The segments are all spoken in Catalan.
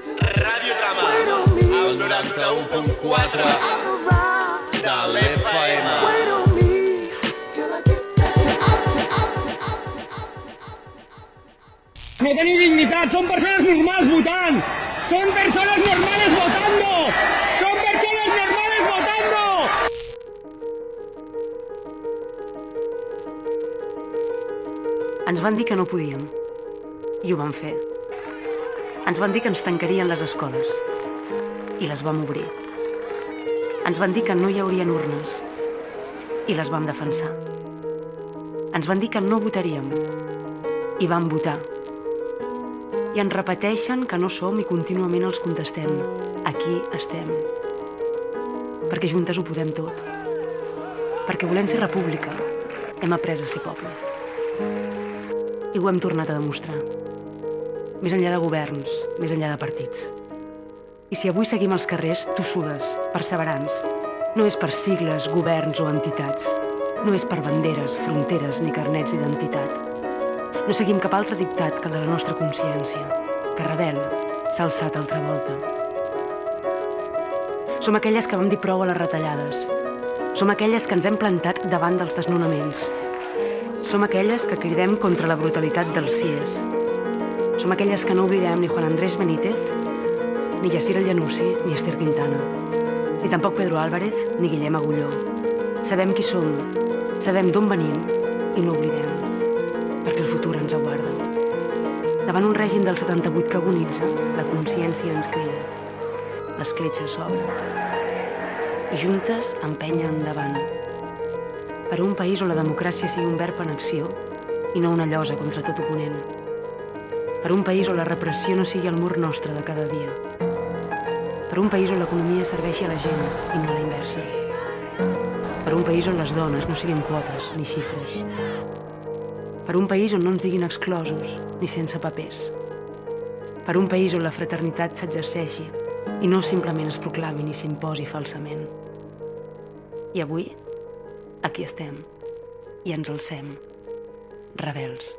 Ràdio Trama, al 91.4 de l'FM. No tenéis dignidad, son personas normales votando. Son personas normales votando. Son personas normales votando. Ens van dir que no podíem. I ho vam fer. Ens van dir que ens tancarien les escoles. I les vam obrir. Ens van dir que no hi haurien urnes. I les vam defensar. Ens van dir que no votaríem. I vam votar. I ens repeteixen que no som i contínuament els contestem. Aquí estem. Perquè juntes ho podem tot. Perquè volem ser república, hem après a ser poble. I ho hem tornat a demostrar. Més enllà de governs, més enllà de partits. I si avui seguim als carrers, tossudes, perseverants, no és per sigles, governs o entitats. No és per banderes, fronteres ni carnets d'identitat. No seguim cap altre dictat que el de la nostra consciència, que rebel s'ha alçat altra volta. Som aquelles que vam dir prou a les retallades. Som aquelles que ens hem plantat davant dels desnonaments. Som aquelles que cridem contra la brutalitat dels CIES. Som aquelles que no oblidem ni Juan Andrés Benítez, ni Yacir El Llanusi, ni Esther Quintana, ni tampoc Pedro Álvarez, ni Guillem Agulló. Sabem qui som, sabem d'on venim i no oblidem, perquè el futur ens aguarda. Davant un règim del 78 que agonitza, la consciència ens crida. L'escletxa s'obre. I juntes empenya endavant. Per un país on la democràcia sigui un verb en acció i no una llosa contra tot oponent. Per un país on la repressió no sigui el mur nostre de cada dia. Per un país on l'economia serveixi a la gent i no a la inversa. Per un país on les dones no siguin quotes ni xifres. Per un país on no ens diguin exclosos ni sense papers. Per un país on la fraternitat s'exerceixi i no simplement es proclami ni s'imposi falsament. I avui, aquí estem, i ens alcem, rebels.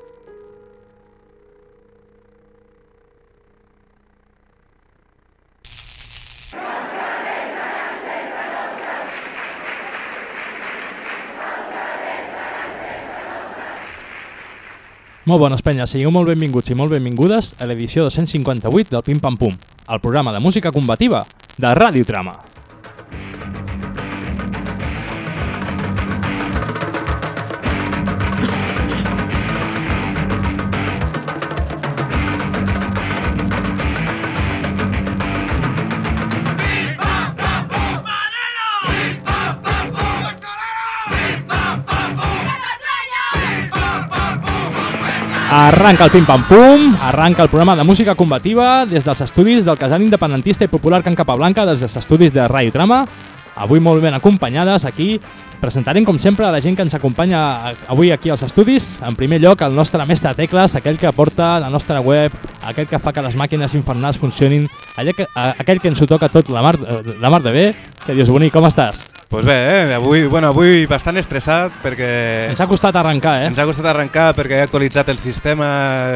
Molt bones penyes, sigueu molt benvinguts i molt benvingudes a l'edició 258 del Pim Pam Pum, el programa de música combativa de Ràdio Trama. Arranca el Pim Pam Pum, arranca el programa de música combativa des dels estudis del casal independentista i popular Can Capablanca, des dels estudis de Ràdio Trama. Avui molt ben acompanyades aquí. Presentarem, com sempre, a la gent que ens acompanya avui aquí als estudis. En primer lloc, el nostre mestre Tecles, aquell que porta la nostra web, aquell que fa que les màquines infernals funcionin, aquell que, aquell que ens ho toca tot la mar, la mar de bé. Que dius, bonic, com estàs? Pues bé, eh? avui, bueno, avui bastant estressat perquè... Ens ha costat arrencar, eh? Ens ha costat arrencar perquè he actualitzat el sistema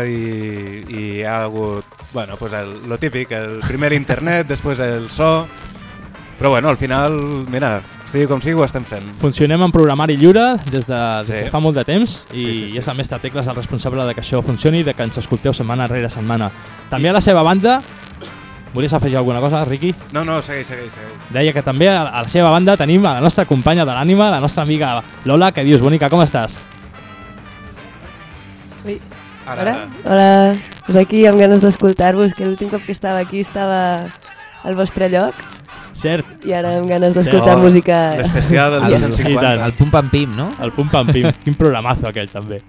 i, i hi ha hagut, bueno, pues el, lo típic, el primer internet, després el so... Però bueno, al final, mira, sigui com sigui, ho estem fent. Funcionem en programari lliure des de, des Sí. de fa molt de temps i, Sí, sí, sí. i és el mestre Tecles el responsable de que això funcioni i de que ens escolteu setmana rere setmana. També a la seva banda, volies afegir alguna cosa, Riqui? No, no, segueix, segueix, segueix. Deia que també a a la seva banda tenim a la nostra companya de l'ànima, la nostra amiga Lola, que dius, bonica, com estàs? Ui, Ara, Hola, ara. hola. Pues aquí amb ganes d'escoltar-vos, que l'últim cop que estava aquí estava al vostre lloc Cert, i ara amb ganes d'escoltar Oh, música... L'especial del I- 250. i tant. El pum pam pim, no? el pum pam pim, quin programazo aquell també.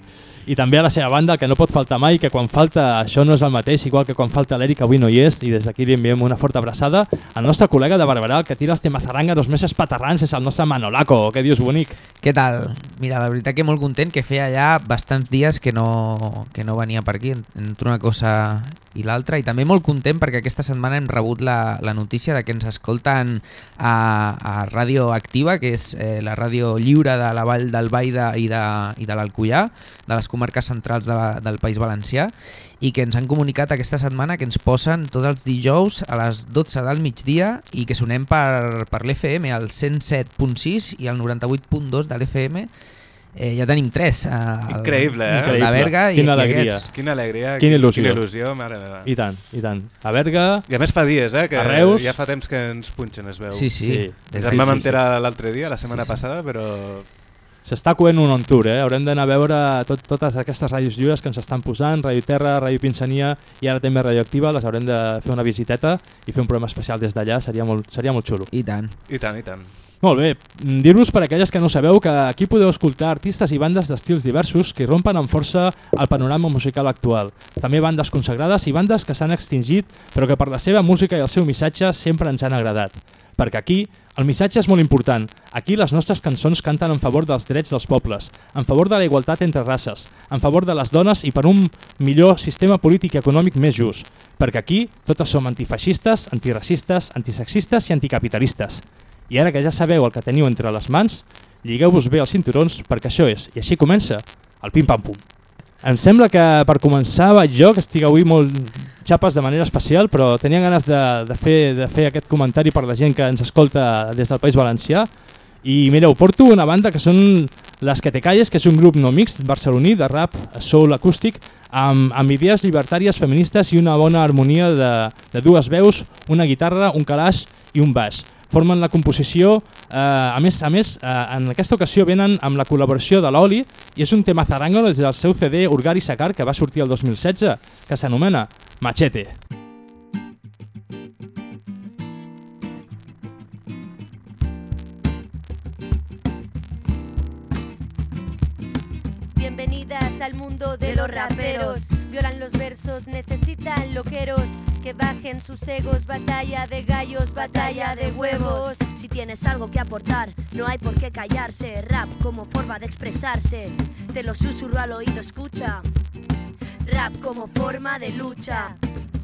I també a la seva banda, que no pot faltar mai, que quan falta això no és el mateix, igual que quan falta l'Eric avui no hi és, i des d'aquí li enviem una forta abraçada al nostre col·lega de Barberà, que tira els temazaranga dos meses patarrans, és el nostre Manolaco, que dius bonic. Què tal? Mira, la veritat que molt content, que feia ja bastants dies que no, que no venia per aquí, en- entre una cosa i l'altra, i també molt content perquè aquesta setmana hem rebut la, la notícia de que ens escolten a, a Ràdio Activa, que és eh, la ràdio lliure de la Vall del Baida i de, i de l'Alcoià, de les comarques centrals de la, del País Valencià, i que ens han comunicat aquesta setmana que ens posen tots els dijous a les 12 del migdia i que sonem per, per l'FM, al 107.6 i al 98.2 de l'FM. Eh, ja tenim tres. Eh, el- Increïble, eh? el La Berga i, Quina i alegria. aquests. Quina alegria, Quina il·lusió. Quina il·lusió, mare meva. I tant, i tant. A Berga, I a més fa dies, eh, que A Reus. ja fa temps que ens punxen, es veu. Sí, sí. Sí. Ens en vam sí, sí. enterar l'altre dia, la setmana Sí, sí. passada, però... s'està coent un on tour, eh? Haurem d'anar a veure tot, totes aquestes ràdios lliures que ens estan posant, Ràdio Terra, Ràdio Pinsania i ara també Radioactiva, les haurem de fer una visiteta i fer un programa especial des d'allà, seria, molt, seria molt xulo. I tant. I tant, i tant. Molt bé, mm, dir-vos per aquelles que no sabeu que aquí podeu escoltar artistes i bandes d'estils diversos que rompen amb força el panorama musical actual. També bandes consagrades i bandes que s'han extingit però que per la seva música i el seu missatge sempre ens han agradat. Perquè aquí el missatge és molt important. Aquí les nostres cançons canten en favor dels drets dels pobles, en favor de la igualtat entre races, en favor de les dones i per un millor sistema polític i econòmic més just. Perquè aquí totes som antifeixistes, antiracistes, antisexistes i anticapitalistes. I ara que ja sabeu el que teniu entre les mans, lligueu-vos bé els cinturons perquè això és, i així comença, el pim-pam-pum. Em sembla que per començar vaig jo, que estic avui molt xapes de manera especial, però tenia ganes de, de, fer, de fer aquest comentari per la gent que ens escolta des del País Valencià. I mireu, porto una banda que són Les Que Te Calles, que és un grup no mixt barceloní de rap soul acústic amb, amb idees llibertàries feministes i una bona harmonia de, de dues veus, una guitarra, un calaix i un baix formen la composició, eh, a més, a més eh, en aquesta ocasió venen amb la col·laboració de l'Oli i és un tema zarango des del seu CD Urgar i Sacar que va sortir el 2016, que s'anomena Machete. Bienvenidas al mundo de los raperos. Violan los versos, necesitan loqueros que bajen sus egos. Batalla de gallos, batalla de huevos. Si tienes algo que aportar, no hay por qué callarse. Rap como forma de expresarse. Te lo susurro al oído, escucha. Rap como forma de lucha.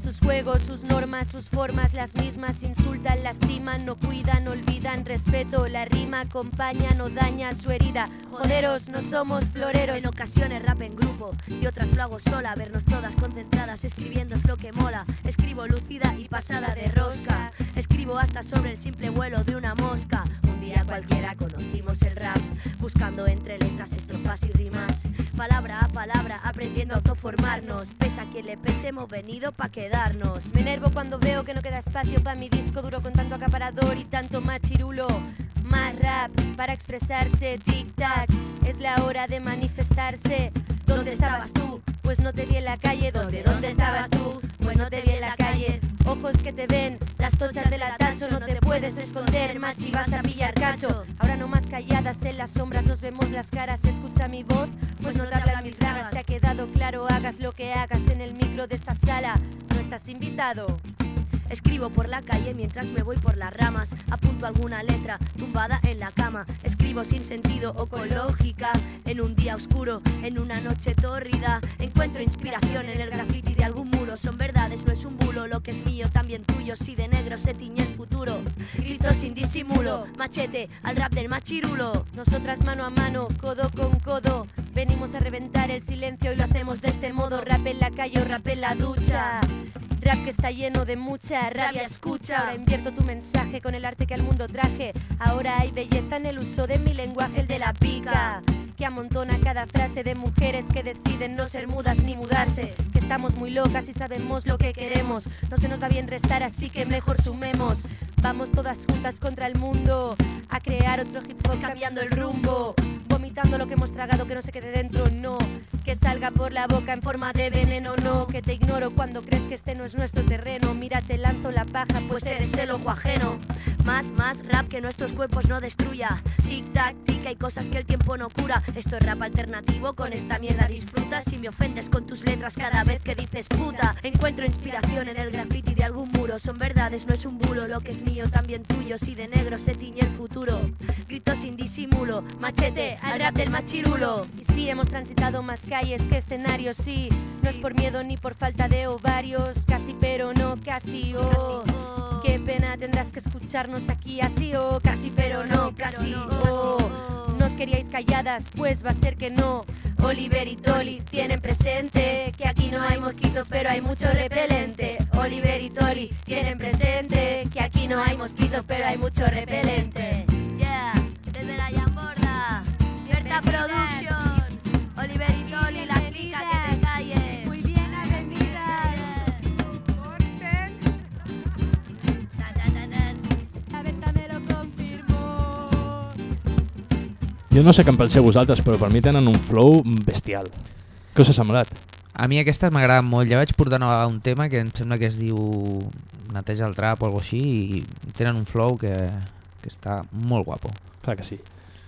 Sus juegos, sus normas, sus formas, las mismas insultan, lastiman, no cuidan, olvidan, respeto, la rima acompaña, no daña su herida. Joderos, no somos floreros. En ocasiones rap en grupo y otras lo hago sola. Vernos todas concentradas, escribiendo es lo que mola. Escribo lúcida y pasada de rosca. Escribo hasta sobre el simple vuelo de una mosca. Un día cualquiera conocimos el rap, buscando entre letras, estrofas y rimas. Palabra a palabra, aprendiendo a autoformarnos. Pese a quien le pese, hemos venido pa' quedarnos. Me enervo cuando veo que no queda espacio para mi disco duro con tanto acaparador y tanto machirulo. Más rap para expresarse, tic-tac, es la hora de manifestarse. ¿Dónde estabas tú? Pues no te vi en la calle. ¿Dónde, dónde estabas tú? Pues no te vi en la calle. Ojos que te ven, las tochas de la tacho, no te puedes esconder, machi, vas a pillar cacho. Ahora no más calladas en las sombras, nos vemos las caras, escucha mi voz, pues no te hablan mis bragas, te ha quedado claro, hagas lo que hagas en el micro de esta sala, no estás invitado. Escribo por la calle mientras me voy por las ramas. Apunto alguna letra tumbada en la cama. Escribo sin sentido o con lógica. En un día oscuro, en una noche tórrida. Encuentro inspiración en el graffiti de algún muro. Son verdades, no es un bulo. Lo que es mío también tuyo. Si de negro se tiñe el futuro. Grito sin disimulo. Machete al rap del machirulo. Nosotras mano a mano, codo con codo. Venimos a reventar el silencio y lo hacemos de este modo. Rap en la calle o rap en la ducha. Rap que está lleno de mucha rabia, escucha. Ahora invierto tu mensaje con el arte que al mundo traje. Ahora hay belleza en el uso de mi lenguaje, el de la pica. Que amontona cada frase de mujeres que deciden no ser mudas ni mudarse. Que estamos muy locas y sabemos lo que queremos. No se nos da bien restar, así que mejor sumemos. Vamos todas juntas contra el mundo a crear otro hip hop cambiando el rumbo. Vomitando lo que hemos tragado, que no se quede dentro, no. Que salga por la boca en forma de veneno, no. Que te ignoro cuando crees que este no es nuestro terreno. Mira, te lanzo la paja, pues eres el ojo ajeno. Más, más rap que nuestros cuerpos no destruya. Tic tac, tic, hay cosas que el tiempo no cura. Esto es rap alternativo, con esta mierda disfrutas. Si me ofendes con tus letras cada vez que dices puta. Encuentro inspiración en el graffiti de algún muro. Son verdades, no es un bulo. Lo que es mío también tuyo. Si de negro se tiñe el futuro. Grito sin disimulo. Machete al rap del machirulo. Y sí, hemos transitado más calles que escenarios, sí. No es por miedo ni por falta de ovarios. Casi, pero no casi, oh. Qué pena tendrás que escucharnos aquí así o casi pero no, casi o nos queríais calladas, pues va a ser que no. Oliver y Tolly tienen presente que aquí no hay mosquitos, pero hay mucho repelente. Oliver y Tolly tienen presente que aquí no hay mosquitos, pero hay mucho repelente. Yeah, desde la Yamborda, Libertad Productions, Oliver y Toli, la Jo no sé què en penseu vosaltres, però per mi tenen un flow bestial. Què us ha semblat? A mi aquestes m'agraden molt. Ja vaig portar nova un tema que em sembla que es diu Neteja el trap o alguna així i tenen un flow que, que està molt guapo. Clar que sí.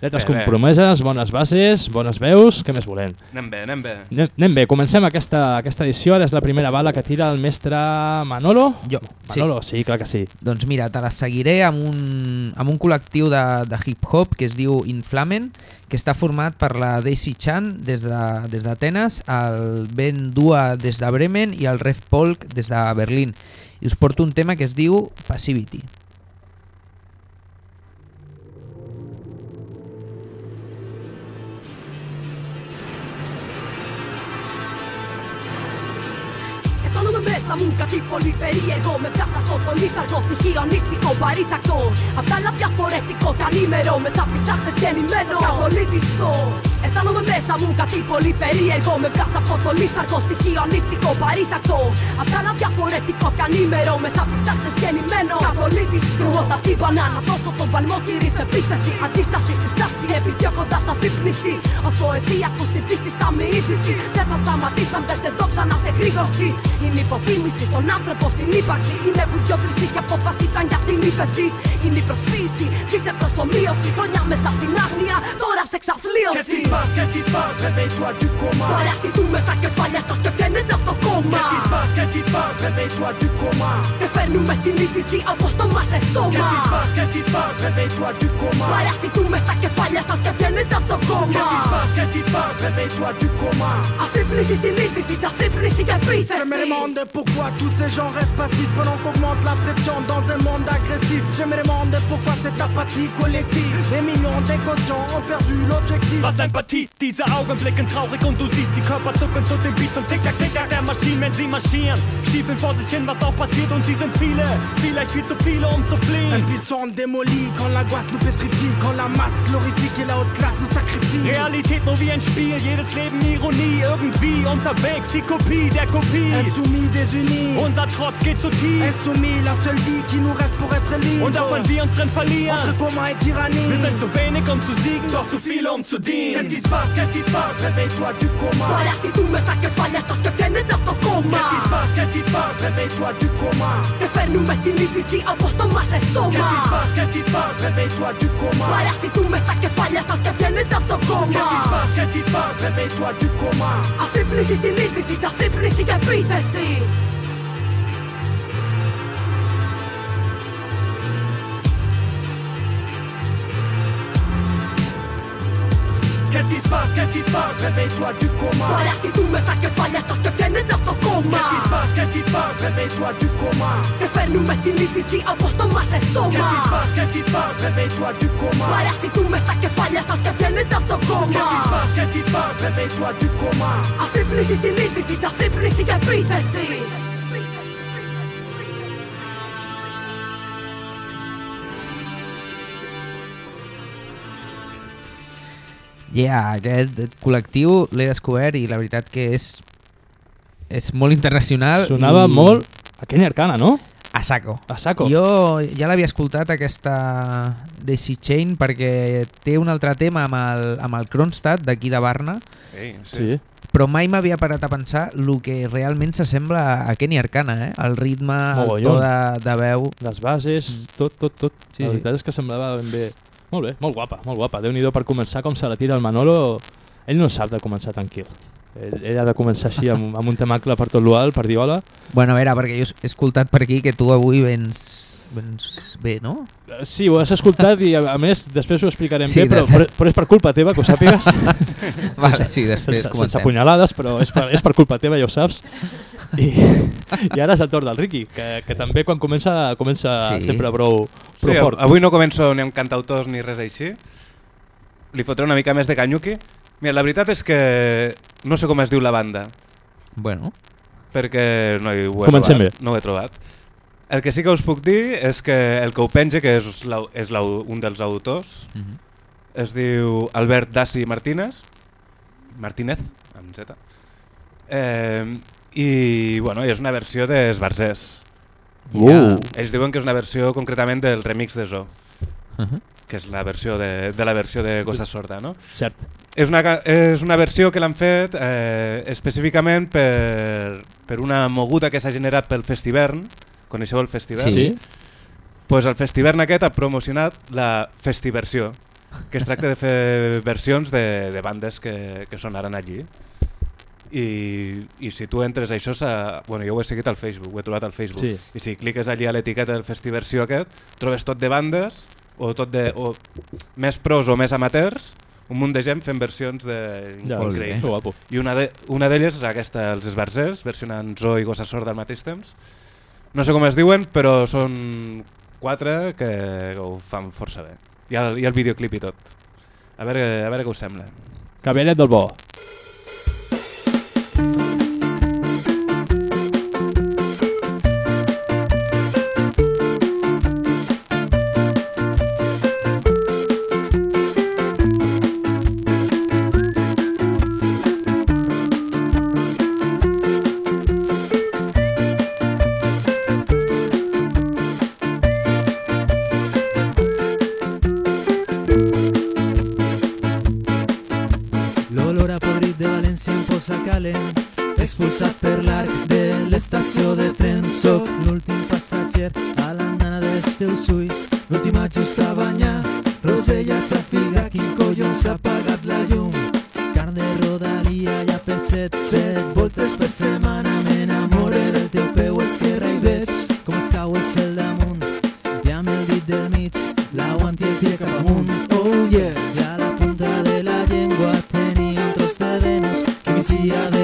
Lletres Bé, bé. compromeses, bones bases, bones veus, què més volem? Anem bé, anem bé. Anem, anem bé, comencem aquesta, aquesta edició, ara és la primera bala que tira el mestre Manolo. Jo, sí. Manolo, sí, clar que sí. Doncs mira, te la seguiré amb un, amb un col·lectiu de, de hip-hop que es diu Inflamen, que està format per la Daisy Chan des de- des d'Atenes, de, el Ben Dua des de Bremen i el Ref Polk des de Berlín. I us porto un tema que es diu Passivity. Μέσα μου κάτι πολύ περίεργο. Με πιάσα αυτό το λίθαργο στοιχείο ανήσυχο παρήσακτο Απ' τα άλλα διαφορετικό και ανήμερο Μέσα απ' τις τάχτες γεννημένο και απολύτιστο. Αισθάνομαι μέσα μου κάτι πολύ περίεργο. Με πιάσα αυτό το λίθαργο στοιχείο ανήσυχο παρήσακτο Απ' τα άλλα διαφορετικό και ανήμερο Μέσα απ' τις τάχτες γεννημένο και απολύτιστο. Κρούω τα τύμπανα να δώσω τον παλμό κύρι σε επίθεση. Αντίσταση στη στάση επιδιώκοντας αφύπνιση. Όσο εσύ ακούς ειδήσεις θα με είδηση. Δεν θα σταματήσω αν δεν σε δω ξανά σε γρήγορση. Είναι υποτίμηση στον άνθρωπο στην ύπαρξη. Είναι που δυο κρυσί και αποφασίσαν για την ύφεση. Είναι η προσποίηση, ζήσε προσωμείωση. Χρόνια μέσα στην άγνοια, τώρα σε εξαθλίωση Qu'est-ce qui se passe Qu'est-ce qui se passe Réveille-toi du coma Παρασιτούμε στα κεφάλια σας και βγαίνετε από το κόμμα. Qu'est-ce qui se passe Qu'est-ce qui se passe Réveille-toi du coma Και φέρνουμε την είδηση από στόμα σε Qu'est-ce στόμα qui se passe Qu'est-ce qui se passe Réveille-toi du coma Παρασιτούμε στα κεφάλια σας και βγαίνετε από το Qu'est-ce qui se κόμμα passe Qu'est-ce qui se passe Réveille-toi du coma Αφύπνιση συνείδηση, αφύπνιση και Je me επίθεση demande pourquoi tous ces gens restent passifs pendant qu'augmente la pression dans un monde agressif. Je me demande pourquoi cette apathie collective. Des millions d'inconscients ont perdu l'objectif. Was Empathie, diese Augen blicken traurig und du siehst die Körper zucken zu dem Beat zum Tick-Tack, Tick-Tack der Maschinen, wenn sie marschieren. Stiefeln vor sich hin, was auch passiert und sie sind viele, vielleicht viel zu viele, um zu fliehen. Impuissants démolis quand l'angoisse nous pétrifie, quand la masse glorifique et la haute classe nous sacrifie. Realität nur wie ein Spiel, jedes Leben Ironie, irgendwie unterwegs, die Kopie der Kopie. Insoumis, unis Unser Trotz geht zu tief. Es la seule vie qui nous reste pour être libre. Und auch wenn wir uns drin verlieren. Unsere Kummer et Tyrannie. Wir sind zu wenig, um zu siegen, doch zu viel, um zu dienen. Qu'est-ce qui se passe, qu'est-ce qui se passe? Réveille-toi du coma. Voilà, si tu me saques fallas, haz que viene de tu coma. Qu'est-ce qui se passe, qu'est-ce qui se passe? Réveille-toi du coma. Te fais-nous timide ici, approche ton mas estomac. Qu'est-ce qui se passe, qu'est-ce qui se passe? Réveille-toi du coma. Voilà, si tu me saques fallas, haz que viene de tu coma. Qu'est-ce qui se passe, qu'est-ce qui se passe? Réveille-toi du coma. Ah, affaiblis ici, mais ici, affaiblis ici, capite ici. Qu'est-ce qui se passe Qu'est-ce qui se passe Réveille-toi du coma. Παρασιτούμε στα κεφάλια σας και βγαίνετε από το κόμμα Qu'est-ce qui se passe Qu'est-ce qui se passe Réveille-toi du coma. Και φέρνουμε την είδηση από στόμα σε Qu'est-ce qui se στόμα passe Qu'est-ce qui se passe Réveille-toi du coma. Παρασιτούμε στα κεφάλια σας και βγαίνετε από το Qu'est-ce qui se κόμμα passe Qu'est-ce qui se passe Réveille-toi du coma. Αφύπνιση συνείδηση, αφύπνιση και επίθεση Yeah, aquest col·lectiu l'he descobert i la veritat que és és molt internacional. Sonava i... molt a Kenny Arcana, no? A saco. A saco. Jo ja l'havia escoltat aquesta Daisy Chain perquè té un altre tema amb el, amb el Kronstadt d'aquí de Barna Sí, sí. Sí. però mai m'havia parat a pensar el que realment s'assembla a Kenny Arcana, eh? el ritme, el to Mogollon. de, de veu. Les bases, tot, tot, tot. Sí, la sí. veritat és que semblava ben bé. Molt bé, molt guapa, molt guapa. Déu-n'hi-do per començar com se la tira el Manolo. Ell no sap de començar tranquil. Ell, ell ha de començar així amb, amb un temacle per tot l'ual, per dir hola. Bueno, a veure, perquè jo he escoltat per aquí que tu avui vens, vens bé, no? Eh, Sí, ho has escoltat i a, a més després ho explicarem Sí, bé, però, però, però és per culpa teva, que ho sàpigues. Vale, sí, després sense, sense comencem. punyalades, però és per, és per culpa teva, ja ho saps. I, i ara és el torn del Ricky, que, que també quan comença comença Sí. sempre prou, prou Sí, fort. avui no començo ni amb cantautors ni res així. Li fotré una mica més de canyuqui. Mira, la veritat és que no sé com es diu la banda, Bueno, perquè no hi ho he Comencem trobat. bé. No ho he trobat. El que sí que us puc dir és que el que ho penja, que és, la, és la, un dels autors, Mhm. es diu Albert Dassi Martínez, Martínez, amb Z, eh, i bueno, és una versió d'Esbarzers. Uh. ja- Ells diuen que és una versió concretament del remix de Zo, Mhm. que és la versió de, de la versió de Gossa Sorda, no? Cert. És una, és una versió que l'han fet eh, específicament per, per una moguda que s'ha generat pel Festivern. Coneixeu el Festivern? Sí. Pues el Festivern aquest ha promocionat la Festiversió, que es tracta de fer versions de, de bandes que, que sonaren allí. I, I si tu entres a això, bueno, jo ho he seguit al Facebook, ho he trobat al Facebook, Sí. i si cliques allí a l'etiqueta del Festiversió aquest, trobes tot de bandes, o tot de o més pros o més amateurs, un munt de gent fent versions de Ja, bé. Que guapo. I una de- una d'elles és aquesta, els Esbarzers, versionant Zo i Gossa Sorda al mateix temps. No sé com es diuen, però són quatre que ho fan força bé. Hi ha, hi ha el videoclip i tot. A veure, a veure què us sembla. Cavallet del bo. Expulsat per l'arc de l'estació de tren l'últim passatger a l'andana dels teus ulls L'última just a banyar Rosella, xafiga, quin collons apagat la llum Carn de i a pesset Set voltes per setmana m'enamore del teu peu esquerre i veig com es cau el cel damunt i amb el dit del mig l'aguanti el tira cap amunt oh yeah. I a la punta de la llengua tenia un tros Venus que m'eixia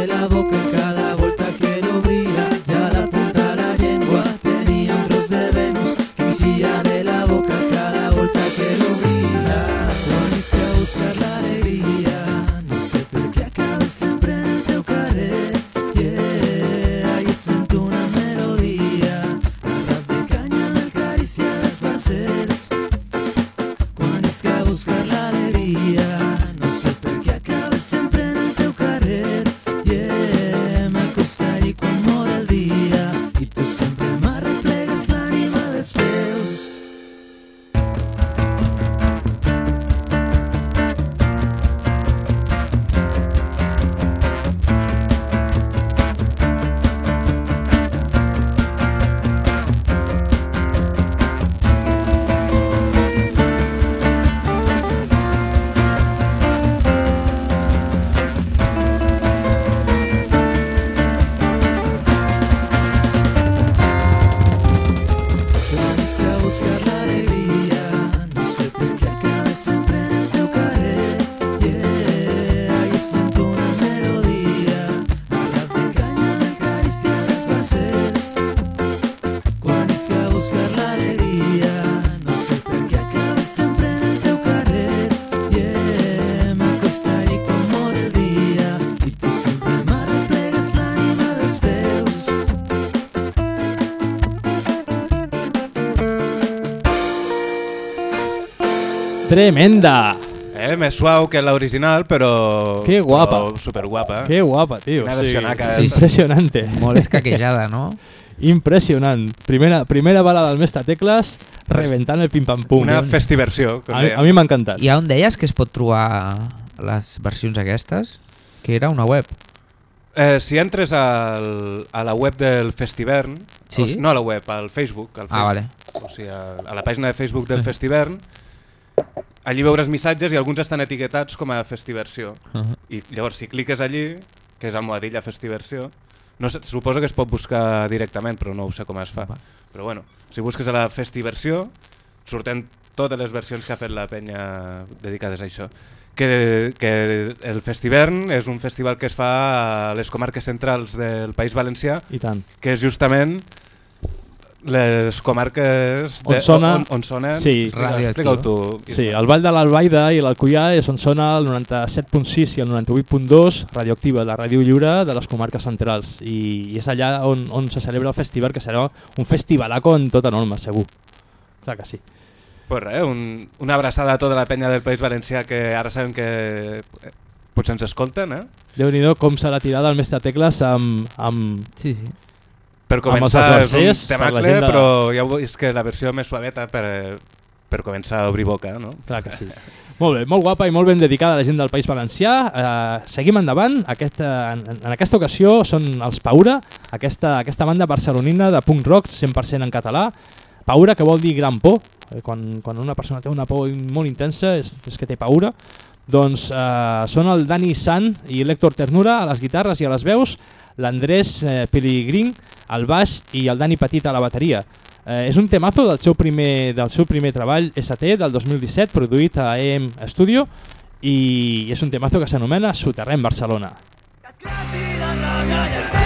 Tremenda. Eh, més suau que l'original, però... Que guapa. Però superguapa. Qué guapa, tío. Una Sí, versionaca, eh? Impresionante. molt escaquejada, no? Impressionant. Primera, primera bala del mestre Tecles reventant el pim-pam-pum. Una festiversió, com A, a mi m'ha encantat. I a on deies que es pot trobar les versions aquestes? Que era una web. Eh, si entres al, a la web del Festivern, Sí? o, no a la web, al Facebook, al Ah, Facebook vale. o sigui, a, a la pàgina de Facebook del Festivern, allí veuràs missatges i alguns estan etiquetats com a Festiversió. Uh -huh. I llavors, si cliques allí, que és almohadilla Festiversió, no sé, suposo que es pot buscar directament, però no ho sé com es fa. Va. Però bueno, si busques a la Festiversió, surten totes les versions que ha fet la penya dedicades a això. que, que el Festivern és un festival que es fa a les comarques centrals del País Valencià, I tant. que és justament les comarques On sona- on, on sona Sí. explica-ho tu Sí, el Vall de l'Albaida i l'Alcoià és on sona el 97.6 i el 98.2 radioactiva, la ràdio lliure de les comarques centrals i, i és allà on, on se celebra el festival que serà un festivalaco en tota norma, segur. Clar que sí. pues res, un, una abraçada a tota la penya del País Valencià que ara sabem que eh, potser ens escolten eh? Déu-n'hi-do com serà tirada el mestre Tecles amb... amb... Sí, sí. Per començar és un temacle de- però ja ho veus que la versió més suaveta per, per començar a obrir boca no? Clar que sí. Molt bé, molt guapa i molt ben dedicada a la gent del País Valencià. Eh, seguim endavant. Aquesta, en, en aquesta ocasió són els Paura, aquesta, aquesta banda barcelonina de punk rock 100% en català. Paura, que vol dir gran por. Eh, quan, quan una persona té una por molt intensa és, és que té paura. Doncs eh, són el Dani San i l'Héctor Ternura a les guitarres i a les veus, l'Andrés eh, Pelegrín al baix i el Dani Petit a la bateria. Eh, és un temazo del seu primer, del seu primer treball ST del 2017, produït a EM Studio, i és un temazo que s'anomena Soterrem Barcelona. Justícia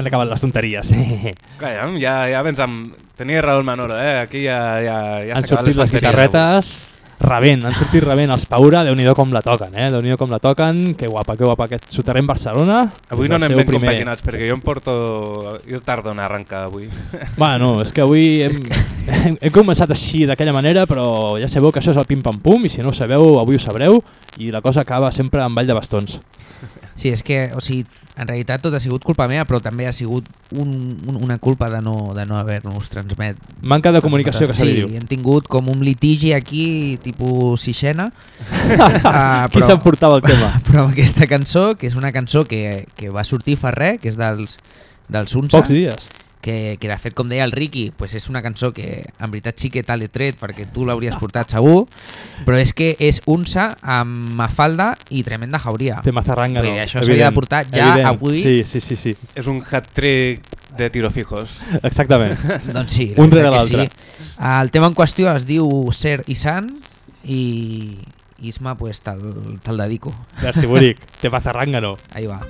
S'han acabat les tonteries. Caram, ja, ja vens amb... Tenia raó el Manolo, eh? Aquí ja, ja, ja han s'acaben sortit les tonteries guitarretes rebent, han sortit rebent els Paura, déu nhi com la toquen, eh? déu nhi com la toquen, que guapa, que guapa aquest soterrem Barcelona. Avui no anem ben primer- compaginats, perquè jo em porto... Jo tardo en arrencar avui. Bueno, és que avui hem, hem, hem començat així d'aquella manera, però ja sabeu que això és el pim-pam-pum, i si no ho sabeu, avui ho sabreu, i la cosa acaba sempre amb ball de bastons. Sí, és que, o sigui, en realitat tot ha sigut culpa meva, però també ha sigut un, un, una culpa de no, de no haver-nos transmet. Manca de comunicació, que se li sí, diu. hem tingut com un litigi aquí, tipus Sixena. uh, Qui s'emportava el tema? Però amb aquesta cançó, que és una cançó que, que va sortir fa res, que és dels, dels Unsa. Pocs dies. Que, que de fet, com deia el Ricky, pues és una cançó que en veritat sí que t'ha tret perquè tu l'hauries portat segur, però és que és Unsa amb Mafalda i Tremenda Jauria. Té mazarranga, no? Això s'hauria de portar ja evident. avui. Sí, sí, sí, sí. És un hat-trick de tirofijos. Exactament. doncs sí, Un rere l'altre. Sí. El tema en qüestió es diu Ser i Sant i Isma, pues te'l te dedico. Merci, bonic. Té mazarranga, no? Ahí va.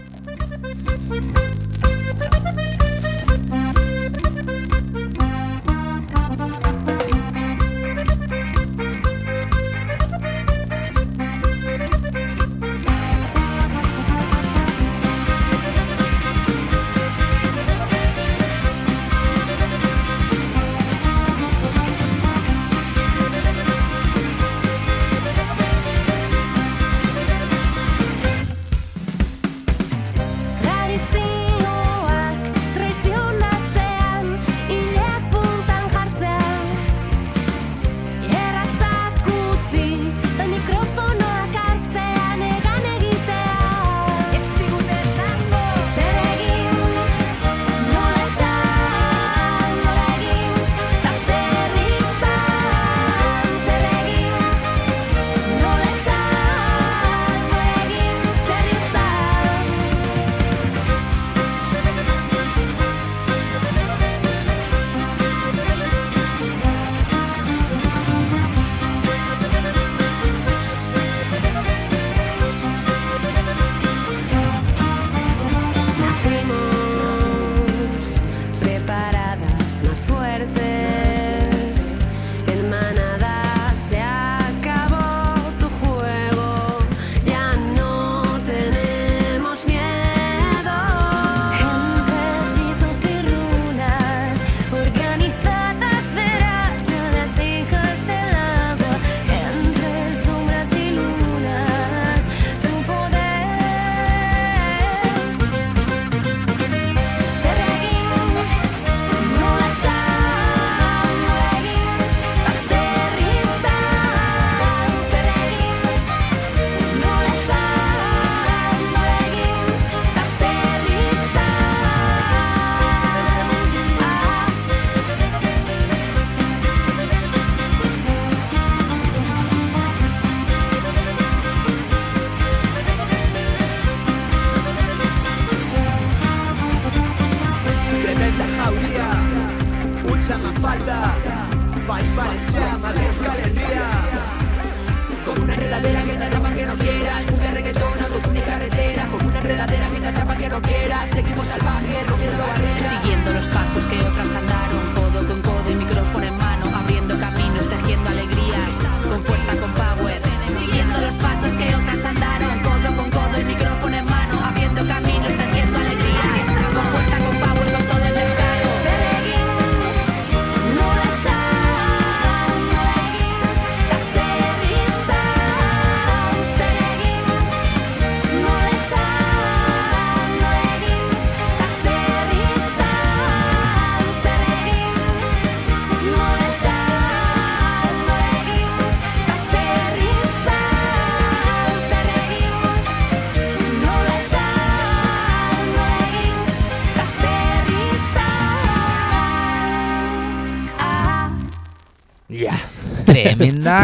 Tremenda,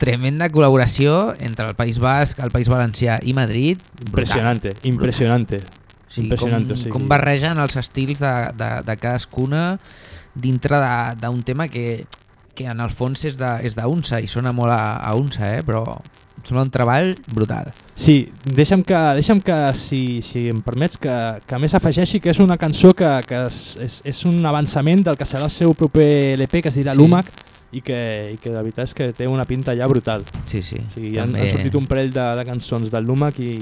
tremenda col·laboració entre el País Basc, el País Valencià i Madrid. Brutal. Impressionante, impressionante. Sí, impressionante, com, o sigui. com barregen els estils de, de, de cadascuna dintre d'un tema que, que en el fons és d'unça i sona molt a, a unça, eh? però em sembla un treball brutal. Sí, deixa'm que, deixa'm que si, si em permets, que, que més afegeixi que és una cançó que, que és, és, és un avançament del que serà el seu proper LP, que es dirà Sí. sí. I que, i que la veritat és que té una pinta ja brutal. Sí, sí. O sigui, han, També- han sortit un parell de, de cançons del l'UMAC i,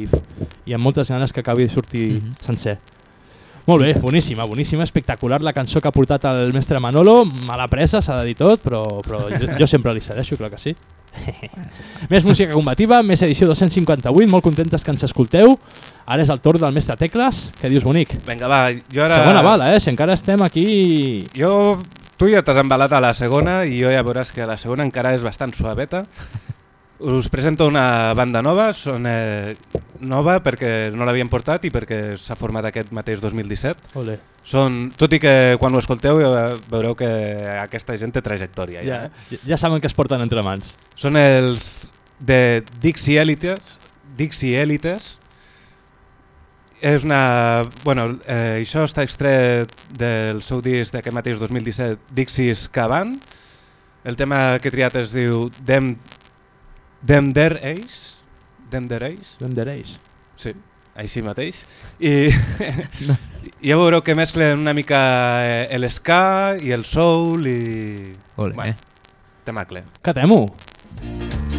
i amb moltes ganes que acabi de sortir mm. -hmm. sencer. Molt bé, boníssima, boníssima, espectacular la cançó que ha portat el mestre Manolo, mala presa, s'ha de dir tot, però, però jo, jo sempre li cedeixo, clar que sí. més música combativa, més edició 258, molt contentes que ens escolteu. Ara és el torn del mestre Tecles. Què dius, bonic? Vinga, va, jo ara... Segona bala, eh? Si encara estem aquí... Jo, tu ja t'has embalat a la segona i jo ja veuràs que la segona encara és bastant suaveta. Us presento una banda nova, són eh, nova perquè no l'havien portat i perquè s'ha format aquest mateix 2017. Ole. Són, tot i que quan ho escolteu veureu que aquesta gent té trajectòria. Ja, Ja, eh? ja, ja saben que es porten entre mans. Són els de Dixie Elites. Dixie Elites. És una... Bueno, eh, això està extret del seu disc d'aquest mateix 2017, Dixie's Caban. El tema que he triat es diu Dem, Dem Der Ace. Dem Der Ace. Dem Der Ace. Sí, així mateix. I ja veureu que mesclen una mica eh, el ska i el soul i... Ole. Bueno, temacle. Catem-ho. to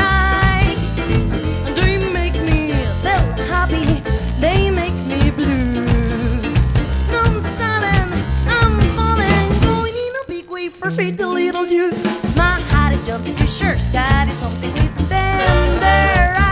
right. They make me feel happy, they make me blue. I'm I'm falling, going in a big way for sweet little Jew. My heart is jumping for sure, starting something with them the right.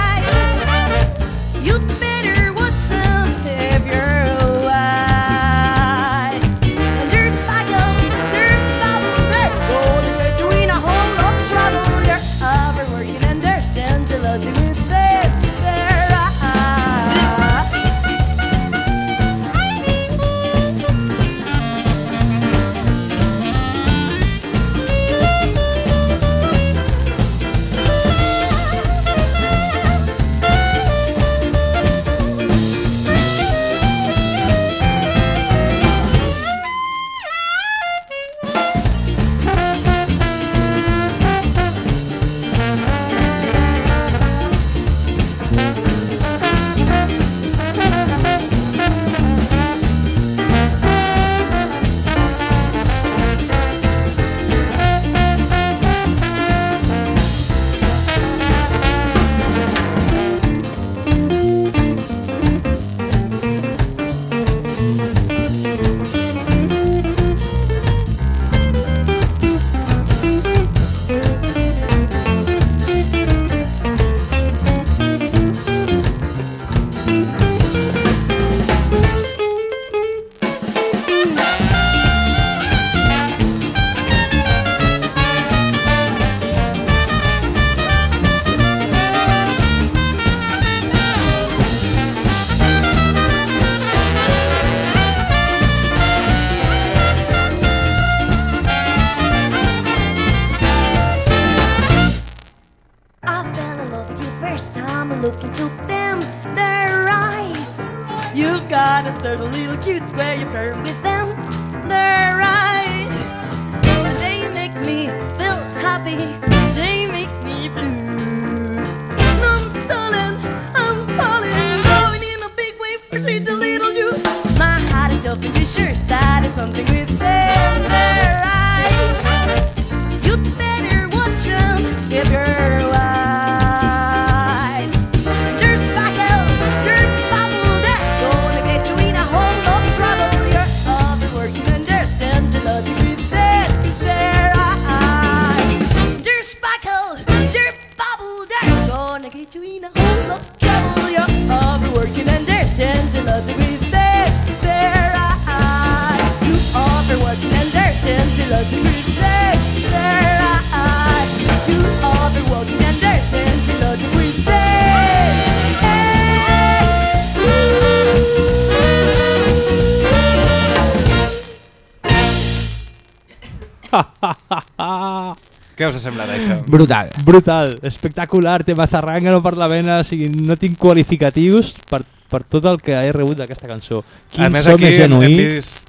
Us ha semblat això? Brutal. Brutal, espectacular, té mazarrangano per la vena, o sigui, no tinc qualificatius per, per tot el que he rebut d'aquesta cançó. Quin a més, so aquí més hem, hem genuí. vist...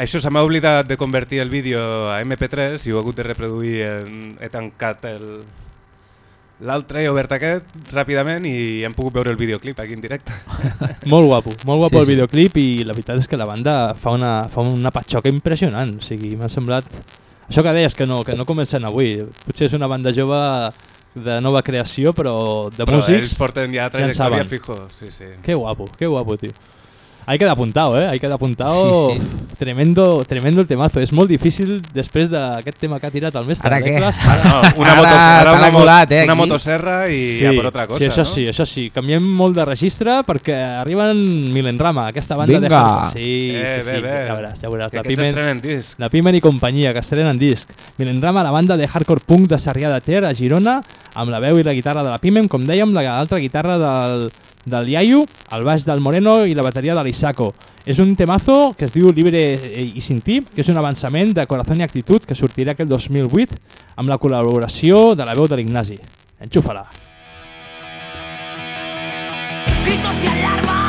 Això se m'ha oblidat de convertir el vídeo a MP3 i ho he hagut de reproduir en... He tancat el... l'altre, he obert aquest ràpidament i hem pogut veure el videoclip aquí en directe. Molt guapo, molt guapo Sí, el sí. videoclip i la veritat és que la banda fa una, fa una patxoca impressionant, o sigui, m'ha semblat... Això que deies, que no, que no comencen avui, potser és una banda jove de nova creació, però de Però músics... ells porten ja trajectòria fijo, sí, sí. Qué guapo, qué guapo, tío. Hay que apuntado, ¿eh? Hay que apuntado. Sí, Tremendo, tremendo el temazo. És molt difícil després d'aquest tema que ha tirat el mestre. Ara què? Declas, Ara, no, una, moto, ara una, colat, eh, una aquí. motosserra i sí, ja per altra cosa, sí, això no? sí, això sí. Canviem molt de registre perquè arriben Milenrama, aquesta banda de Vinga. hardcore. Sí, Eh, sí, sí, bé, bé. ja veuràs, ja veuràs. Que La Pimen, disc. la Pimen i companyia, que estrenen disc. Milenrama, la banda de hardcore punk de Sarrià de Ter, a Girona, amb la veu i la guitarra de la Pimen, com dèiem, l'altra guitarra del, del Yayu, el baix del Moreno i la bateria de l'Isako. És un temazo que es diu Libre i Sin Ti, que és un avançament de Corazón i Actitud que sortirà aquell 2008 amb la col·laboració de la veu de l'Ignasi. Enxúfala. Gritos y alarma,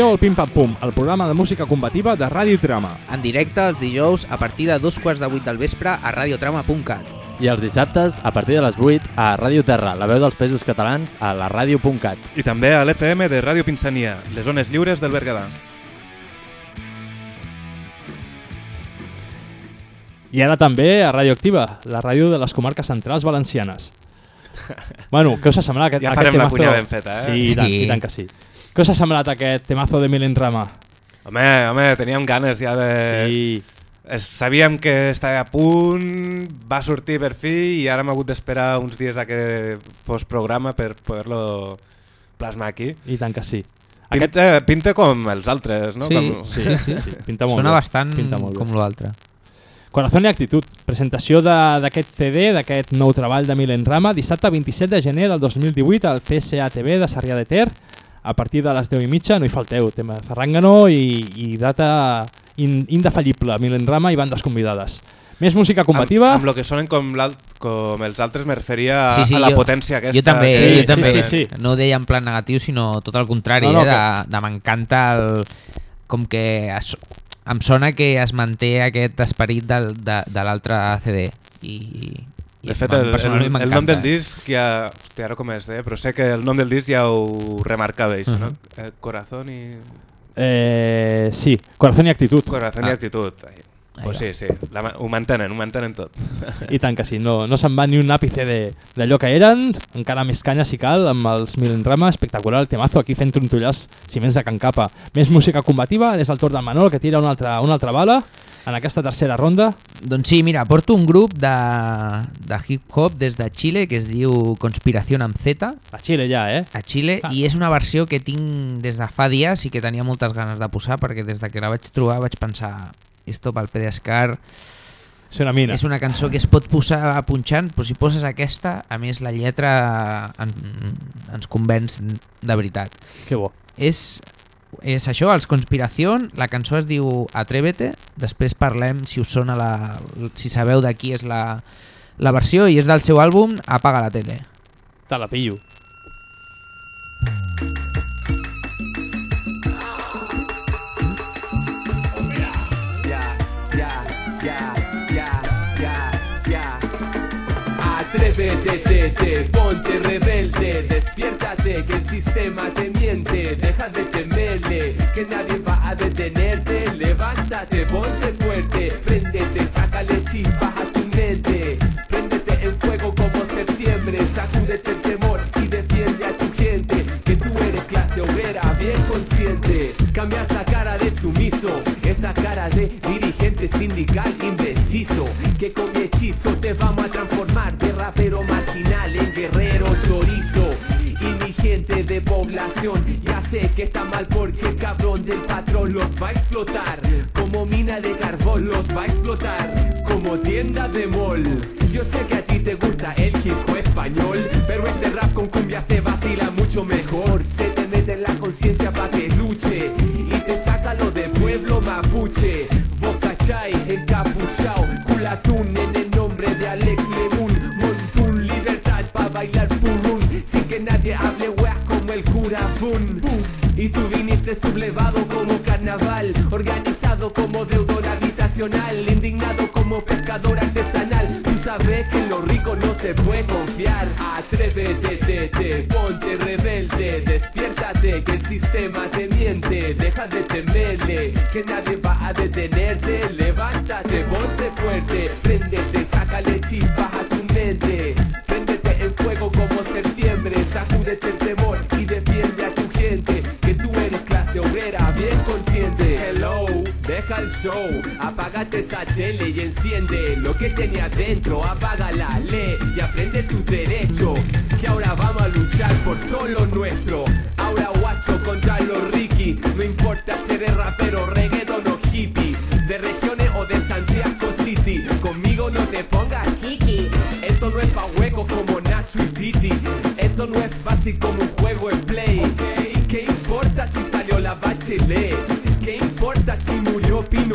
Escolteu el Pim Pam Pum, el programa de música combativa de Ràdio Trama. En directe els dijous a partir de dos quarts de vuit del vespre a radiotrama.cat. I els dissabtes, a partir de les 8, a Ràdio Terra, la veu dels pesos catalans, a la ràdio.cat. I també a l'FM de Ràdio Pinsania, les zones lliures del Berguedà. I ara també a Ràdio Activa, la ràdio de les comarques centrals valencianes. Bueno, què us ha semblat aquest, Ja aquest farem la cunya ben feta, eh? Sí, i tant, Sí. i tant que sí. Què us ha semblat aquest temazo de Milen Rama? Home, home, teníem ganes ja de... Sí. Sabíem que estava a punt, va sortir per fi i ara hem hagut d'esperar uns dies a que fos programa per poder-lo plasmar aquí. I tant que sí. Pinta, pinta com els altres, no? Sí, com... Sí, sí, sí. Pinta molt Sona bé. bastant Pinta molt bé. com l'altre. Corazón i actitud. Presentació de- d'aquest CD, d'aquest nou treball de Milen Rama, dissabte 27 de gener del 2018 al CSATV de Sarrià de Ter. A partir de les 10 i mitja, no hi falteu, tema de Zarrangano i, i data in, indefallible, Milen Rama i bandes convidades. Més música combativa. Amb, amb lo que sonen com, l'alt- com els altres me referia a, Sí, sí, a la jo- potència aquesta. Jo també, que- jo també. sí, sí. No ho deia en plan negatiu, sinó tot el contrari, No, no, eh, de, de m'encanta el... com que es, em sona que es manté aquest esperit del, de, de l'altre CD i De fet, el, el, el nom del disc ja... Hòstia, ara com és, eh? Però sé que el nom del disc ja ho remarcava això, no? Mhm. Eh, Corazón i... Eh, sí, Corazón i actitud. Corazón i actitud. Pues sí, sí, la, ho mantenen, ho mantenen tot. I tant que sí, no, no se'n va ni un àpice de- d'allò que eren, encara més canya si cal, amb els Milen Rama, espectacular el temazo, aquí fent trontollars ciments de Can Capa. Més música combativa, és el torn del Manol, que tira una altra, una altra bala en aquesta tercera ronda. Doncs sí, mira, porto un grup de, de hip-hop des de Xile que es diu Conspiración amb Z. A Xile ja, eh? A Xile, i és una versió que tinc des de fa dies i que tenia moltes ganes de posar perquè des de que la vaig trobar vaig pensar esto pel Pedescar És una mina. és una cançó que es pot posar punxant, però si poses aquesta, a més la lletra en, ens convenç de veritat. Que bo. És, és això, els Conspiración, la cançó es diu Atrévete, després parlem si us sona la, si sabeu de qui és la, la versió i és del seu àlbum Apaga la tele. Te la pillo. Atrévete, te, te, ponte rebelde, despiértate que el sistema te miente, deja de temerle, que nadie va a detenerte, levántate, ponte fuerte, préndete, sácale chispas a tu mente, préndete en fuego como septiembre, sacúdete el temor y defiende a tu gente, bien consciente, cambia esa cara de sumiso, esa cara de dirigente sindical indeciso, que con hechizo te vamos a transformar de rapero marginal en guerrero chorizo. Y mi gente de población ya sé que está mal porque el cabrón del patrón los va a explotar. Como mina de carbón los va a explotar. Como tienda de mall. Yo sé que a ti te gusta el hip hop español, pero este rap con cumbia se vacila mucho mejor. Conciencia luche y te saca lo de pueblo mapuche. Boca chai, encapuchao, culatún en el nombre de Alex Lemun. Montún, libertad pa' bailar purrún, sin que nadie hable weas como el cura Fun. Y tú viniste sublevado como carnaval, organizado como deudor habitacional, indignado como pescador artesanal. Tú sabes que en lo rico no se puede confiar. Atrévete, te, te, ponte rebelde, que el sistema te miente, deja de temerle, que nadie va a detenerte. Levántate, ponte fuerte, préndete, sácale chispas show, apágate esa tele y enciende lo que tenía dentro, apágala, lee y aprende tus derechos, que ahora vamos a luchar por todo lo nuestro. Ahora guacho contra los Ricky, no importa si eres rapero, reggaeton o hippie, de regiones o de Santiago City, conmigo no te pongas chiqui. Esto no es pa' huecos como Nacho y Titi, esto no es fácil como un juego en play. ¿Qué importa si salió la bachelet?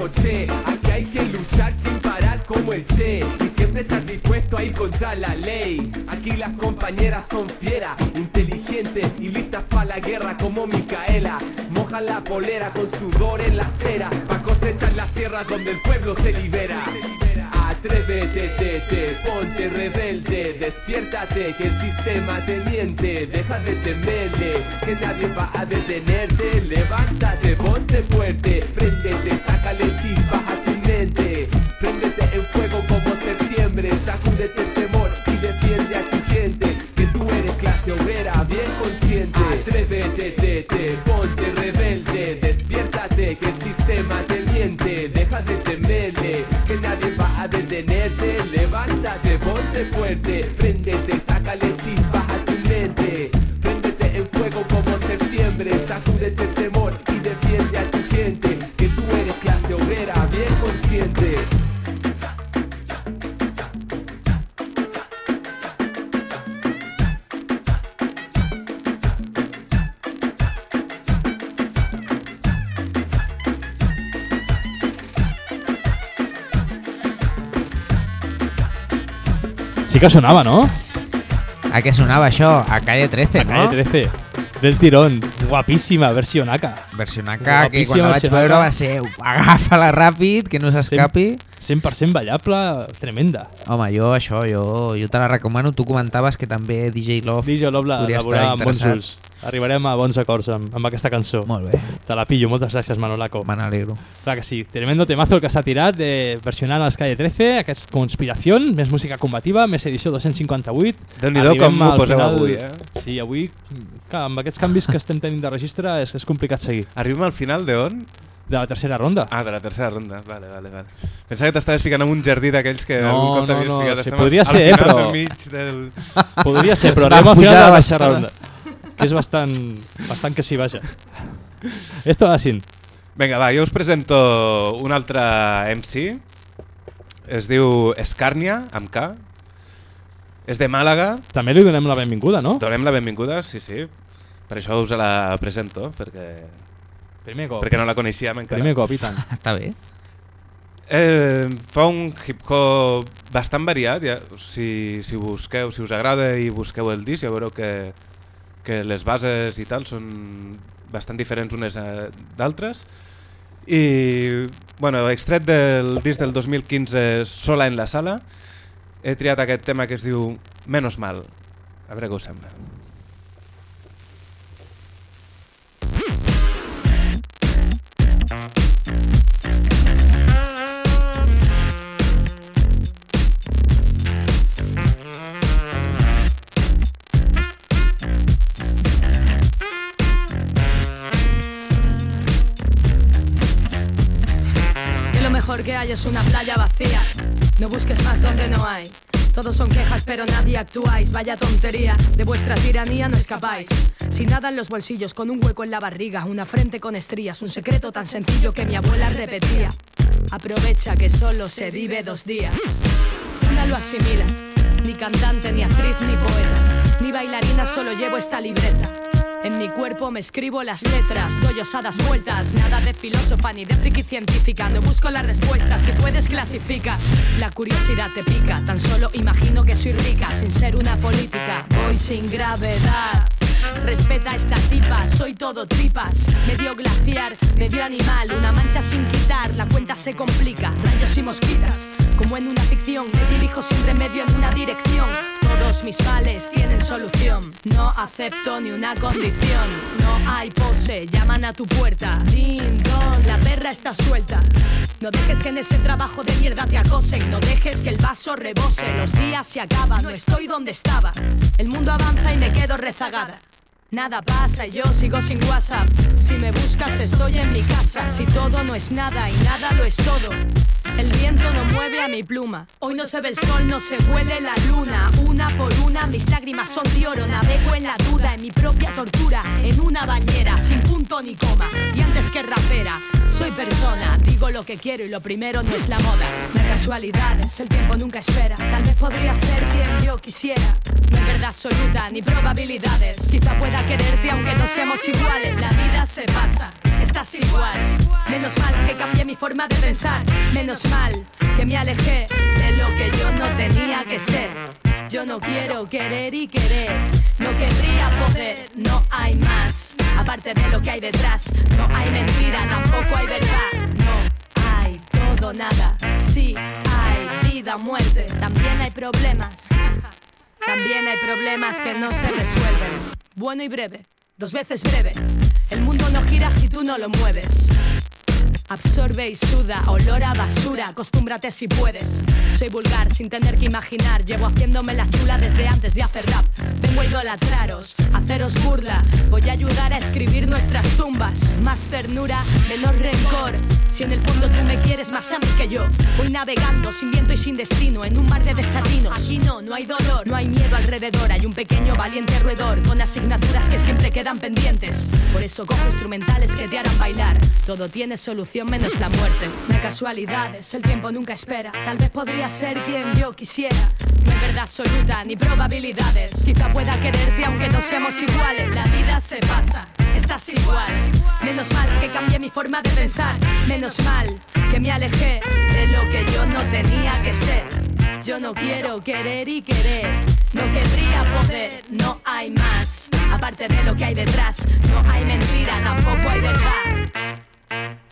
Aquí hay que luchar sin parar como el Che. y siempre estás dispuesto a ir contra la ley. Aquí las compañeras son fieras, inteligentes y listas para la guerra como Micaela. Mojan la polera con sudor en la acera, pa' cosechar las tierras donde el pueblo se libera. Atrévete, te, te, ponte rebelde, despiértate que el sistema te miente, deja de temerle, que nadie va a detenerte, levántate, ponte fuerte, préndete, sácale chispas a tu mente, préndete en fuego como septiembre, sacúdete el temor y defiende a tu gente, que tú eres clase obrera bien consciente, atrévete, te, te, ponte rebelde, despiértate que el sistema te miente, deja de muévete, préndete, sácale chispa. Sí que sonava, no? A què sonava això? A Calle 13, A no? Calle 13. Del tirón. Guapíssima, versionaca. Versionaca, que quan la vaig veure va ser agafa-la ràpid, que no s'escapi. 100% ballable, tremenda. Home, jo això, jo, jo te la recomano. Tu comentaves que també DJ Love DJ Love la, la veurà amb bons ulls. Arribarem a bons acords amb, amb aquesta cançó. Molt bé. Te la pillo, moltes gràcies Manolaco. Me n'alegro. Clar que sí, tremendo temazo el que s'ha tirat de versionant els Calle 13, aquest Conspiració, més música combativa, més edició 258. Déu-n'hi-do com m'ho poseu final- avui, eh? Sí, avui, clar, amb aquests canvis que estem tenint de registre és, és complicat seguir. Arribem al final de on? De la tercera ronda. Ah, de la tercera ronda, vale, vale, vale. Pensava que t'estaves ficant en un jardí d'aquells que No, algun cop no, t'havies no, ficat. sí, Estem podria ser, però- del mig del... Podria ser, però arribem al final de la tercera ronda. Que és bastant, bastant que s'hi vaja. Esto así. Vinga, va, jo us presento un altre MC. Es diu Escàrnia, amb K. És de Màlaga. També li donem la benvinguda, no? Donem la benvinguda, sí, sí. Per això us la presento, perquè... Primer cop. Perquè no la coneixíem encara. Primer cop, i tant. Està bé. Eh, fa un hip-hop bastant variat, ja, si, si busqueu, si us agrada i busqueu el disc, ja veureu que, que les bases i tal són bastant diferents unes d'altres. I, bueno, extret del disc del 2015 Sola en la sala, he triat aquest tema que es diu Menos mal. A veure què us sembla. Mejor que hay es una playa vacía. No busques más donde no hay. Todos son quejas, pero nadie actuáis. Vaya tontería, de vuestra tiranía no escapáis. Sin nada en los bolsillos, con un hueco en la barriga, una frente con estrías, un secreto tan sencillo que mi abuela repetía. Aprovecha que solo se vive dos días. Una lo asimila, ni cantante, ni actriz, ni poeta, ni bailarina, solo llevo esta libreta. En mi cuerpo me escribo las letras, doy osadas vueltas, nada de filósofa ni de friki científica, no busco las respuestas, si puedes clasifica. La curiosidad te pica, tan solo imagino que soy rica, sin ser una política, voy sin gravedad. Respeta a esta tipa, soy todo tripas. Medio glaciar, medio animal, una mancha sin quitar, la cuenta se complica, rayos y mosquitas. Como en una ficción, me dirijo siempre medio en una dirección. Todos mis males tienen solución. No acepto ni una condición. No hay pose, llaman a tu puerta. Din don, la perra está suelta. No dejes que en ese trabajo de mierda te acosen. No dejes que el vaso rebose. Los días se acaban, no estoy donde estaba. El mundo avanza y me quedo rezagada. Nada pasa y yo sigo sin WhatsApp. Si me buscas estoy en mi casa. Si todo no es nada y nada lo es todo. El viento no mueve a mi pluma. Hoy no se ve el sol, no se huele la luna. Una por una mis lágrimas son de oro. Navego en la duda, en mi propia tortura. En una bañera, sin punto ni coma. Y antes que rapera, soy persona. Digo lo que quiero y lo primero no es la moda. No hay casualidades, el tiempo nunca espera. Tal vez podría ser quien yo quisiera. No hay verdad absoluta ni probabilidades. Quizá pueda quererte aunque no seamos iguales. La vida se pasa. estás igual. Menos mal que cambié mi forma de pensar. Menos mal que me alejé de lo que yo no tenía que ser. Yo no quiero querer y querer. No querría poder, no hay más. Aparte de lo que hay detrás, no hay mentira, tampoco hay verdad. No hay todo, nada. Sí hay vida, muerte. También hay problemas. También hay problemas que no se resuelven. Bueno y breve, dos veces breve. El mundo no gira si tú no lo mueves. Absorbe y suda, olor a basura, acostúmbrate si puedes. Soy vulgar sin tener que imaginar, llevo haciéndome la chula desde antes de hacer rap. Vengo a idolatraros, haceros burla, voy a ayudar a escribir nuestras tumbas. Más ternura, menos rencor. Si en el fondo tú me quieres más a mí que yo, voy navegando sin viento y sin destino en un mar de desatinos. Aquí no, no hay dolor, no hay miedo alrededor, hay un pequeño valiente roedor con asignaturas que siempre quedan pendientes. Por eso cojo instrumentales que te harán bailar. Todo tiene solución menos la muerte. No hay casualidades, el tiempo nunca espera. Tal vez podría ser quien yo quisiera. No hay verdad absoluta ni probabilidades. Quizá pueda quererte aunque no seamos iguales. La vida se pasa, estás igual. Menos mal que cambié mi forma de pensar. Menos mal que me alejé de lo que yo no tenía que ser. Yo no quiero querer y querer. No querría poder, no hay más. Aparte de lo que hay detrás, no hay mentira, tampoco hay verdad.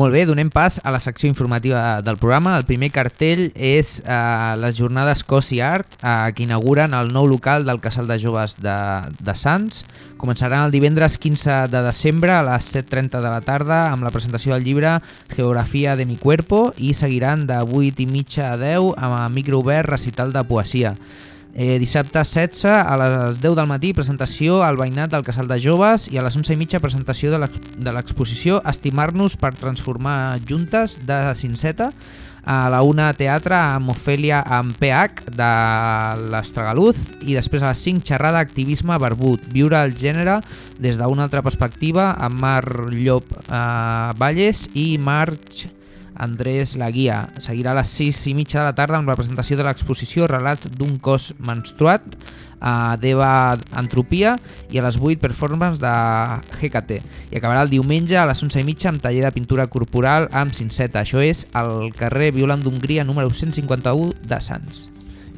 Molt bé, donem pas a la secció informativa del programa. El primer cartell és eh, les jornades Cos i Art, eh, que inauguren el nou local del Casal de Joves de, de Sants. Començaran el divendres 15 de desembre a les 7.30 de la tarda amb la presentació del llibre Geografia de mi cuerpo i seguiran de 8 i mitja a 10 amb el micro obert recital de poesia. Eh, dissabte 16 a les 10 del matí presentació al veïnat del Casal de Joves i a les 11 i mitja presentació de l'ex- de l'exposició Estimar-nos per transformar juntes de Cinceta a la una teatre amb Ofèlia amb PH de l'Estragaluz i després a les 5 xerrada activisme barbut, viure el gènere des d'una altra perspectiva amb Mar Llop eh, Valles i Marc Andrés Laguia. Seguirà a les 6 i mitja de la tarda amb la presentació de l'exposició Relats d'un cos menstruat a Deva Entropia i a les 8 performance de GKT. I acabarà el diumenge a les 11 i mitja amb taller de pintura corporal amb Cinceta. Això és al carrer Violant d'Hongria número 151 de Sants.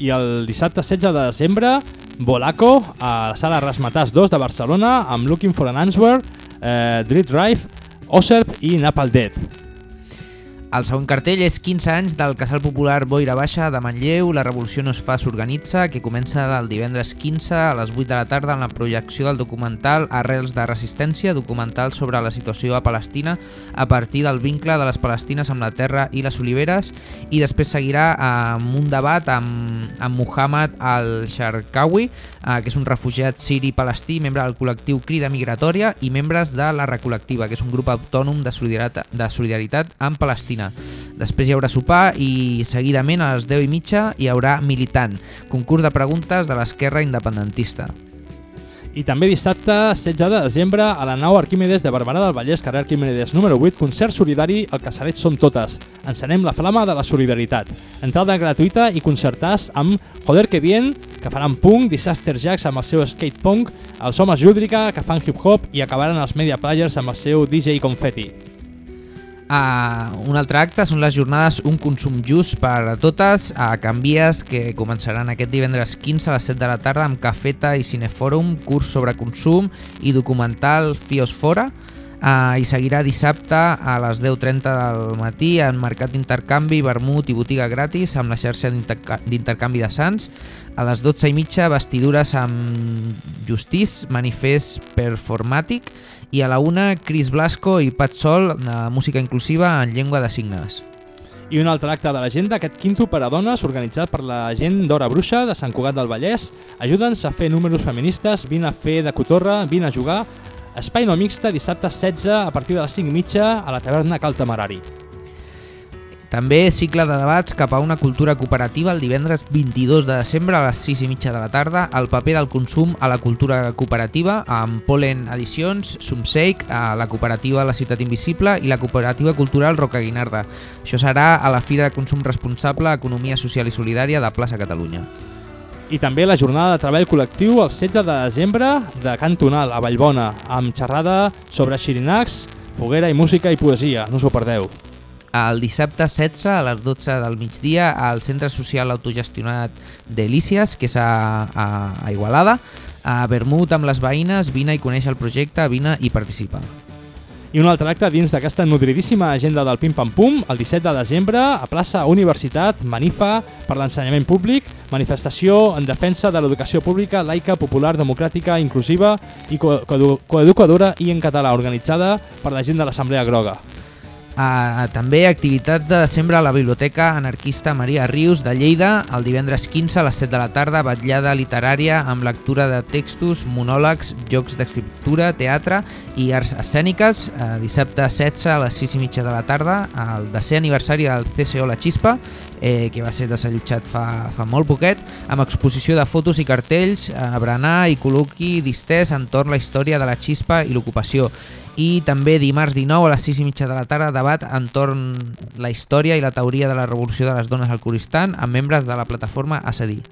I el dissabte 16 de desembre, Bolaco, a la sala Rasmatàs 2 de Barcelona, amb Looking for an Answer, eh, Dread Drive, Oserp i Napal Death. El segon cartell és 15 anys del Casal Popular Boira Baixa de Manlleu, La Revolució no es fa s'organitza, que comença el divendres 15 a les 8 de la tarda amb la projecció del documental Arrels de Resistència, documental sobre la situació a Palestina a partir del vincle de les palestines amb la terra i les oliveres i després seguirà amb un debat amb, amb Muhammad al-Sharkawi, eh, que és un refugiat siri-palestí, membre del col·lectiu Crida Migratòria i membres de la Recol·lectiva, que és un grup autònom de solidaritat, de solidaritat amb Palestina. Després hi haurà sopar i seguidament a les 10 i mitja hi haurà Militant, concurs de preguntes de l'esquerra independentista. I també dissabte, 16 de desembre, a la nau Arquímedes de Barberà del Vallès, carrer Arquímedes número 8, concert solidari El Casaret Som Totes. Encenem la flama de la solidaritat. Entrada gratuïta i concertars amb Joder que bien, que faran punk, Disaster Jacks amb el seu skate punk, els Homes Júdrica, que fan hip-hop i acabaran els Media Players amb el seu DJ Confetti. Uh, un altre acte són les jornades Un consum just per a totes a Canvies que començaran aquest divendres 15 a les 7 de la tarda amb Cafeta i Cinefòrum, curs sobre consum i documental Fiosfora. Uh, I seguirà dissabte a les 10.30 del matí en Mercat d'Intercanvi, Vermut i Botiga Gratis amb la xarxa d'interca- d'intercanvi de Sants. A les 12 i mitja vestidures amb Justís, Manifest Performàtic i a la una Cris Blasco i Pat Sol, uh, música inclusiva en llengua de signes. I un altre acte de l'agenda, aquest quinto per a dones, organitzat per la gent d'Hora Bruixa de Sant Cugat del Vallès. Ajuda'ns a fer números feministes, vine a fer de cotorra, vine a jugar. Espai no mixta, dissabte 16 a partir de les 5 i mitja a la taverna Cal Temerari. També cicle de debats cap a una cultura cooperativa el divendres 22 de desembre a les 6 i mitja de la tarda, el paper del consum a la cultura cooperativa amb Polen Edicions, Sumseic, a la cooperativa La Ciutat Invisible i la cooperativa cultural Roca Guinarda. Això serà a la Fira de Consum Responsable Economia Social i Solidària de Plaça Catalunya. I també la jornada de treball col·lectiu el 16 de desembre de Cantonal a Vallbona, amb xerrada sobre xirinacs, foguera i música i poesia. No us ho perdeu. El dissabte 16 a les 12 del migdia al Centre Social Autogestionat d'Elícies, que és a, a, a Igualada, a Vermut amb les veïnes, vine i coneix el projecte, vine i participa. I un altre acte dins d'aquesta nodridíssima agenda del Pim Pam Pum, el 17 de desembre, a plaça Universitat, Manifa, per l'ensenyament públic, manifestació en defensa de l'educació pública, laica, popular, democràtica, inclusiva i co coedu coeducadora i en català, organitzada per la gent de l'Assemblea Groga. Uh, també activitats de desembre a la Biblioteca Anarquista Maria Rius de Lleida, el divendres 15 a les 7 de la tarda, vetllada literària amb lectura de textos, monòlegs, jocs d'escriptura, teatre i arts escèniques. Uh, dissabte 16 a les 6 i mitja de la tarda, el desè aniversari del CSO La Xispa, eh, que va ser desallotjat fa, fa molt poquet, amb exposició de fotos i cartells, a berenar i col·loqui distès entorn la història de la xispa i l'ocupació. I també dimarts 19 a les 6 i mitja de la tarda debat entorn la història i la teoria de la revolució de les dones al Kurdistan amb membres de la plataforma Assadí.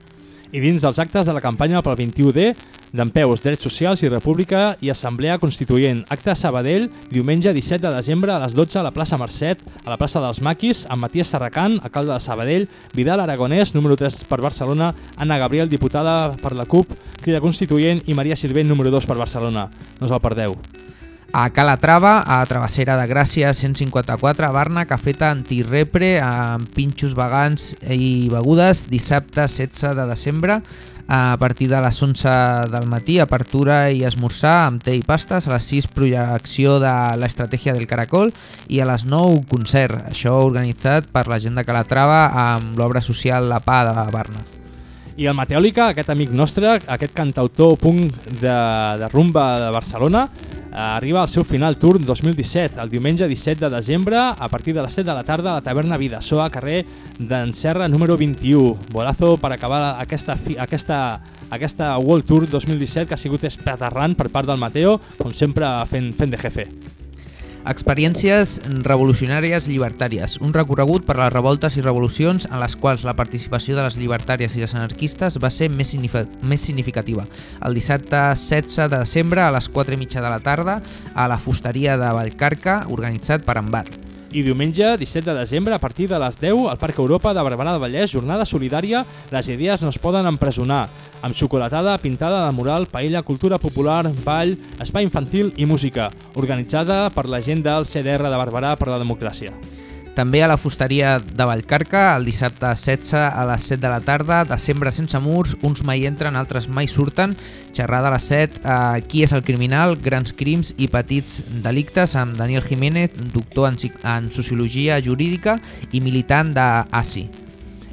I dins dels actes de la campanya pel 21D, d'Empeus, Drets Socials i República i Assemblea Constituent. Acte a Sabadell, diumenge 17 de desembre a les 12 a la plaça Mercet, a la plaça dels Maquis, amb Matías Serracant, alcalde de Sabadell, Vidal Aragonès, número 3 per Barcelona, Anna Gabriel, diputada per la CUP, Crida Constituent i Maria Silvent, número 2 per Barcelona. No us el perdeu. A Calatrava, a Travessera de Gràcia 154, a Barna, cafeta antirepre amb pinxos vegans i begudes, dissabte 16 de desembre, a partir de les 11 del matí, apertura i esmorzar amb té i pastes, a les 6 projecció de l'estratègia del Caracol i a les 9 concert, això organitzat per la gent de Calatrava amb l'obra social La Pa de Barna. I el Mateòlica, aquest amic nostre, aquest cantautor punk de, de rumba de Barcelona, eh, arriba al seu final tour 2017, el diumenge 17 de desembre, a partir de les 7 de la tarda a la taverna Vidasoa, carrer d'en Serra número 21. Bolazo per acabar aquesta, aquesta, aquesta World Tour 2017 que ha sigut espaterrant per part del Mateo, com sempre fent, fent de jefe. Experiències revolucionàries llibertàries, un recorregut per les revoltes i revolucions en les quals la participació de les llibertàries i les anarquistes va ser més, més significativa. El dissabte 16 de desembre a les 4 i mitja de la tarda a la fusteria de Vallcarca, organitzat per Embat. I diumenge, 17 de desembre, a partir de les 10, al Parc Europa de Barberà del Vallès, jornada solidària Les idees no es poden empresonar, amb xocolatada, pintada de mural, paella, cultura popular, ball, espai infantil i música, organitzada per la gent del CDR de Barberà per la democràcia. També a la fusteria de Vallcarca, el dissabte 16 a les 7 de la tarda, desembre sense murs, uns mai entren, altres mai surten, xerrada a les 7, eh, qui és el criminal, grans crims i petits delictes, amb Daniel Jiménez, doctor en, en Sociologia Jurídica i militant d'ASI.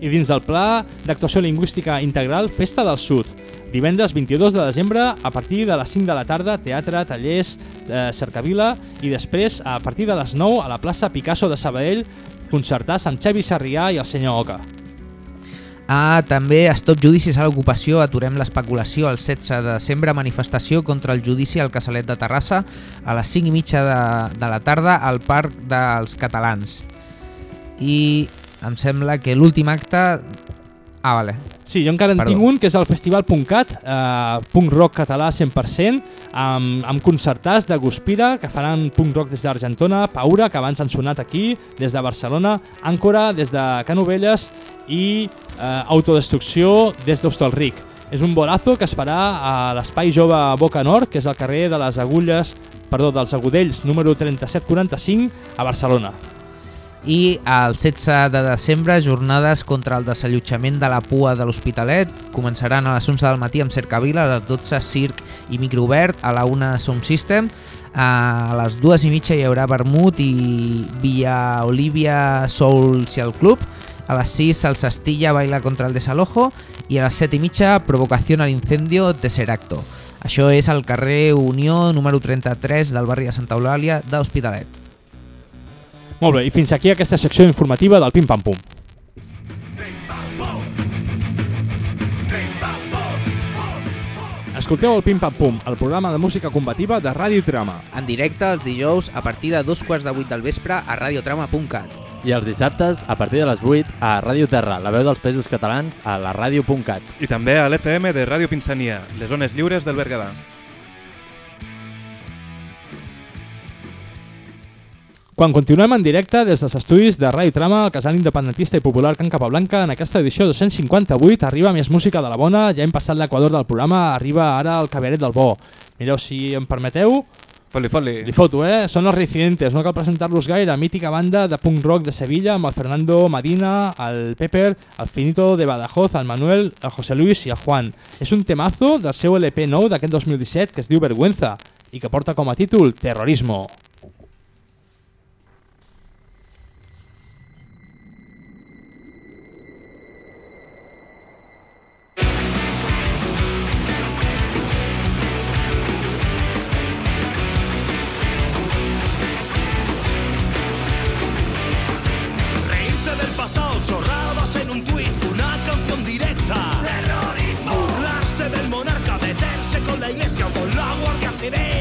I dins del pla d'actuació lingüística integral Festa del Sud, divendres 22 de desembre a partir de les 5 de la tarda, teatre, tallers, eh, cercavila i després a partir de les 9 a la plaça Picasso de Sabadell concertats amb Xavi Sarrià i el senyor Oca. Ah, també Stop Judicis a l'ocupació, aturem l'especulació el 16 de desembre, manifestació contra el judici al Casalet de Terrassa a les 5 i mitja de, de la tarda al Parc dels Catalans. I em sembla que l'últim acte... Ah, vale. Sí, jo encara en Perdó. tinc un, que és el Festival Puntcat, eh, punk rock català 100%, amb, amb concertats de Guspira, que faran punk rock des d'Argentona, Paura, que abans han sonat aquí, des de Barcelona, Àncora, des de Canovelles, i eh, Autodestrucció des d'Hostalric. És un bolazo que es farà a l'Espai Jove Boca Nord, que és al carrer de les Agulles, perdó, dels Agudells, número 3745, a Barcelona. I el 16 de desembre, jornades contra el desallotjament de la pua de l'Hospitalet. Començaran a les 11 del matí amb Cercavila, a les 12 Circ i Microobert, a la 1 Sound System. A les dues i mitja hi haurà vermut i Villa Olivia Social Club. A les 6 el Sastilla baila contra el desalojo i a les 7 i mitja provocació al incendio de Seracto. Això és al carrer Unió número 33 del barri de Santa Eulàlia d'Hospitalet. Molt bé, i fins aquí aquesta secció informativa del Pim Pam Pum. Escolteu el Pim Pam Pum, el programa de música combativa de Ràdio Trama. En directe els dijous a partir de dos quarts de vuit del vespre a radiotrama.cat. I els dissabtes, a partir de les 8, a Ràdio Terra, la veu dels pesos catalans, a la ràdio.cat. I també a l'FM de Ràdio Pinsania, les zones lliures del Berguedà. Quan continuem en directe des dels estudis de Ràdio Trama, el casal independentista i popular Can Capablanca, en aquesta edició 258 arriba més música de la bona, ja hem passat l'equador del programa, arriba ara el cabaret del bo. Mireu, si em permeteu, Fot-li, fot-li. li foto, eh? Són els Residentes, no cal presentar-los gaire, mítica banda de punk rock de Sevilla amb el Fernando Madina, el Pepper, el Finito de Badajoz, el Manuel, el José Luis i el Juan. És un temazo del seu LP nou d'aquest 2017 que es diu Vergüenza i que porta com a títol Terrorismo. Reírse Hey.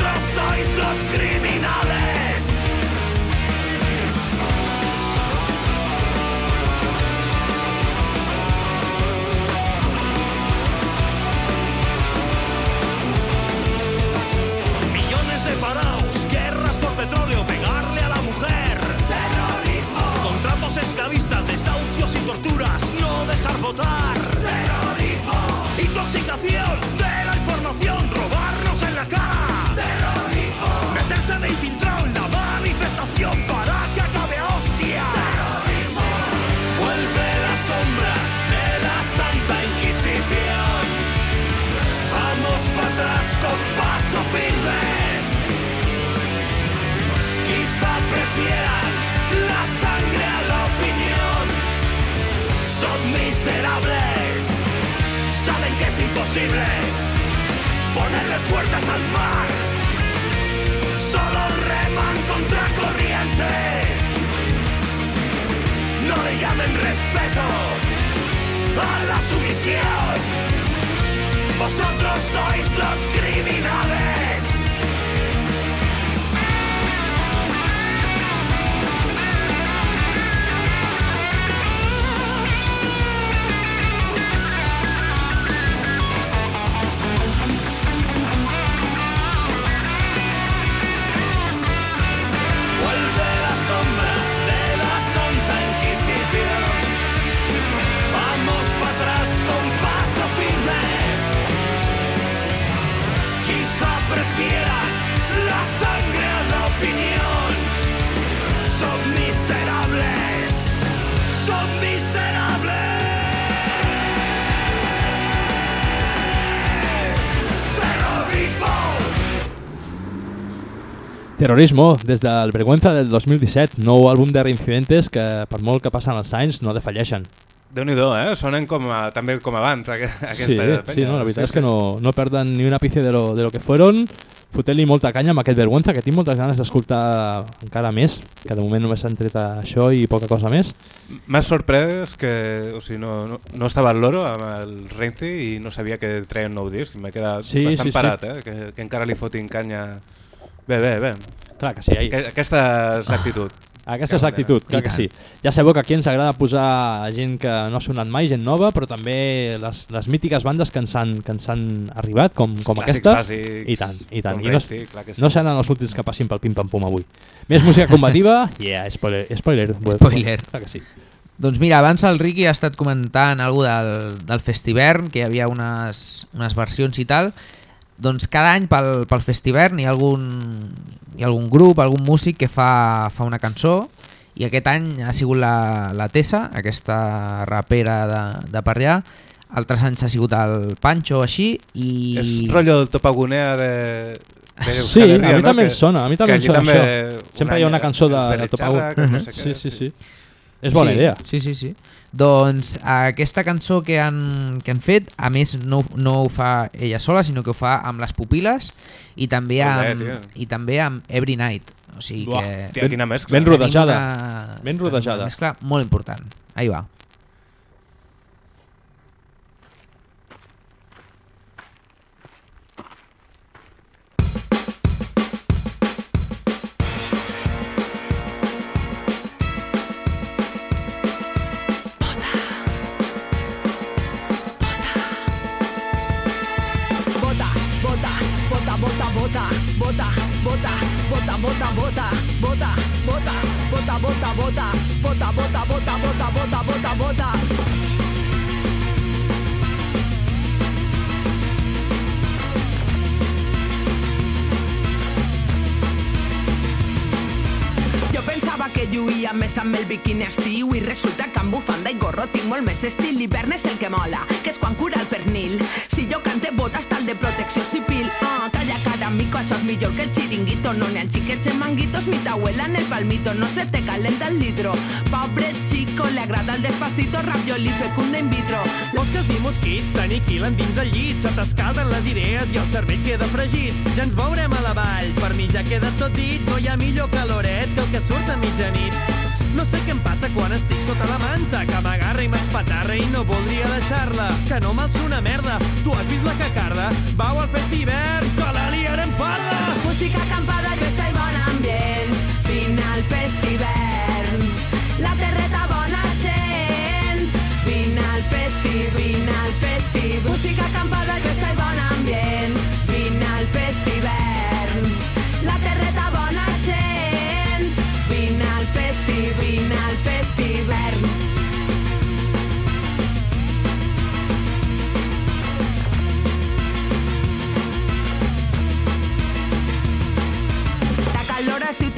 Vosotros sois los criminales. Millones de parados, guerras por petróleo, pegarle a la mujer. Terrorismo. Contratos esclavistas, desahucios y torturas, no dejar votar. Terrorismo. Intoxicación miserables. Saben que es imposible ponerle puertas al mar. Solo reman contra corriente. No le llamen respeto a la sumisión. Vosotros sois los criminales. Terrorismo, des del Vergüenza del 2017, nou àlbum de Reincidentes que per molt que passen els anys no defalleixen. Déu-n'hi-do, eh? Sonen com a, també com abans, aqu aquesta Sí, penya. sí, no, la veritat és que no, no perden ni un ápice de lo, de lo que fueron. Fotent-li molta canya amb aquest Vergüenza, que tinc moltes ganes d'escoltar encara més, que de moment només s'han tret això i poca cosa més. M'ha sorprès que o sigui, no, no, no estava al loro amb el Renzi i no sabia que treien nou disc. M'he quedat Sí, bastant sí, sí. parat, eh? Que, que encara li fotin canya... Bé, bé, bé. Clar que sí. Ahí. Aqu- Aquesta és l'actitud. Aquesta és l'actitud, clar que sí. Ja sabeu que aquí ens agrada posar gent que no ha sonat mai, gent nova, però també les, les mítiques bandes que ens han, que ens han arribat, com, com Clàssics aquesta. bàsics, I tant, i tant. I no, sí. no seran els últims que passin pel pim-pam-pum avui. Més música combativa? Yeah, spoiler. Spoiler. Spoiler. Clar que sí. Doncs mira, abans el Ricky ha estat comentant alguna del, del Festivern, que hi havia unes, unes versions i tal. Doncs cada any pel, pel Festivern hi ha algun, hi ha algun grup, algun músic que fa, fa una cançó i aquest any ha sigut la, la Tessa, aquesta rapera de, de per allà. Altres anys ha sigut el Pancho així i... És rotllo del Topagunea de... de Sí, Euskal a Herria, mi no? també Que- em sona, a mi també em allí sona també això. Sempre hi ha una cançó de, de no sé Sí, què, sí, sí. És bona sí, idea. Sí, sí, sí. Doncs aquesta cançó que han, que han fet, a més no, no ho fa ella sola, sinó que ho fa amb les pupil·les i també amb, i també amb Every Night. O sigui Buah, que... tia, quina mescla. ben rodejada. Una, Ben rodejada. Una mescla molt important. Ahí va. Bota, bota, bota, bota, bota, bota, bota, bota, bota, bota, bota, bota, bota, Jo pensava que lluïa més amb el biquini estiu i resulta que amb bufanda i gorro tinc molt més estil. L'hivern és el que mola, que és quan cura el pernil. Si jo cante botas tal de protecció civil, ah, calla cara, mico, això és millor que el chiringuito. No n'hi ha xiquets en manguitos ni t'abuela en el palmito, no se te calenta el litro. Pobre chico, le agrada el despacito, ravioli fecunda in vitro. Mosques i mosquits t'aniquilen dins el llit, se t'escalden les idees i el cervell queda fregit. Ja ens veurem a la vall, mi ja queda tot dit, no hi ha millor caloret que el que surt a mitjanit. No sé què em passa quan estic sota la manta, que m'agarra i m'espatarra i no voldria deixar-la. Que no me'l una merda, tu has vist la cacarda? Vau al festival, que la liarem parda! Música acampada, festa i bon ambient. Vine al festivern. La terreta bona gent. Vine al festi, vine al festi. Música acampada, festa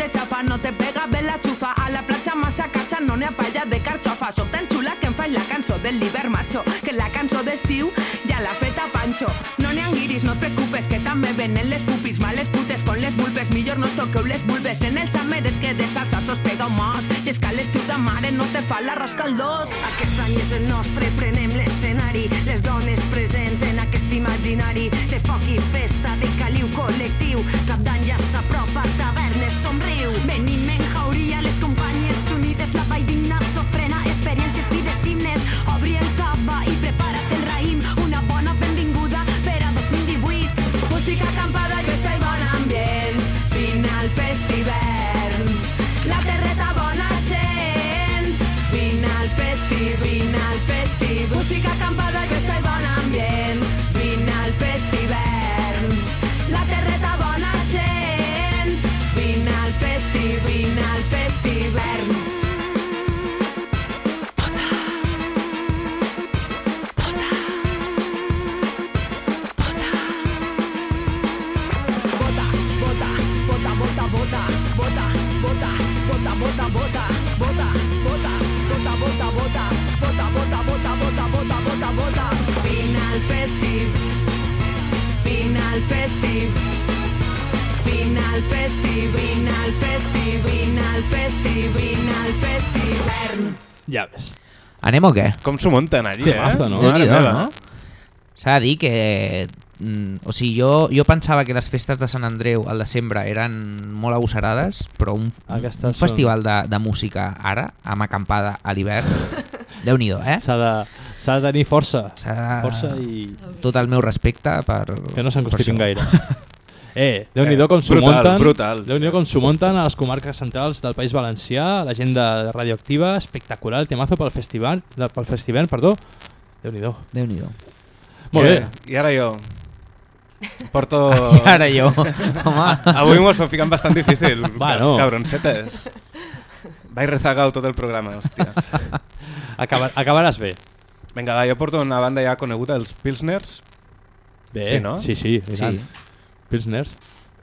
te xafa, no te pega bé la xufa. A la platja massa catxa no n'hi ha palla de carxofa. Soc tan xula que em faig la cançó del l'hivern macho, que la cançó d'estiu ja l'ha feta Pancho. No n'hi ha guiris, no et preocupes, que també venen les pupis, males putes con les vulpes. Millor no us toqueu les vulves, en el sameret que de salsa sos pega un mos. I és que a l'estiu ta mare no te fa l'arròs caldós. Aquest any és el nostre, prenem l'escenari, les dones presents en aquest imaginari de foc i festa, de caliu col·lectiu. Cap d'any ja s'apropa, tavernes somriu. Venim en jauria, les companyes unides, la vall digna s'ofrena, experiències, al festiv, vine al festi, vine al festi, vine al festi, vine al festi, hivern. Ja ves. Anem o què? Com s'ho munten allí, eh? Temazo, no? Mare Déu-n'hi-do, meva. no? S'ha de dir que... mm, O sigui, jo, jo pensava que les festes de Sant Andreu al desembre eren molt agosarades, però un, un, Aquestes un són- festival de, de música ara, amb acampada a l'hivern, déu nhi eh? S'ha de, s'ha de tenir força. S'ha de- Força i... Tot el meu respecte per... Que no se'n constipin gaire. Eh, Déu-n'hi-do Eh, com s'ho brutal, munten. brutal. Déu-n'hi-do com s'ho munten a les comarques centrals del País Valencià, la gent de Radioactiva, espectacular, el temazo pel festival, de, pel festival, perdó. Déu-n'hi-do. Déu-n'hi-do. Molt bé. I ara jo. Porto... I ara jo. Home. Avui m'ho estou ficant bastant difícil. Bueno. Cabroncetes. Vaig rezagau tot el programa, hòstia. Acaba, acabaràs bé. Vinga, va, jo porto una banda ja coneguda, els Pilsners. Bé, sí, no? sí, sí, i tant. Pilsners.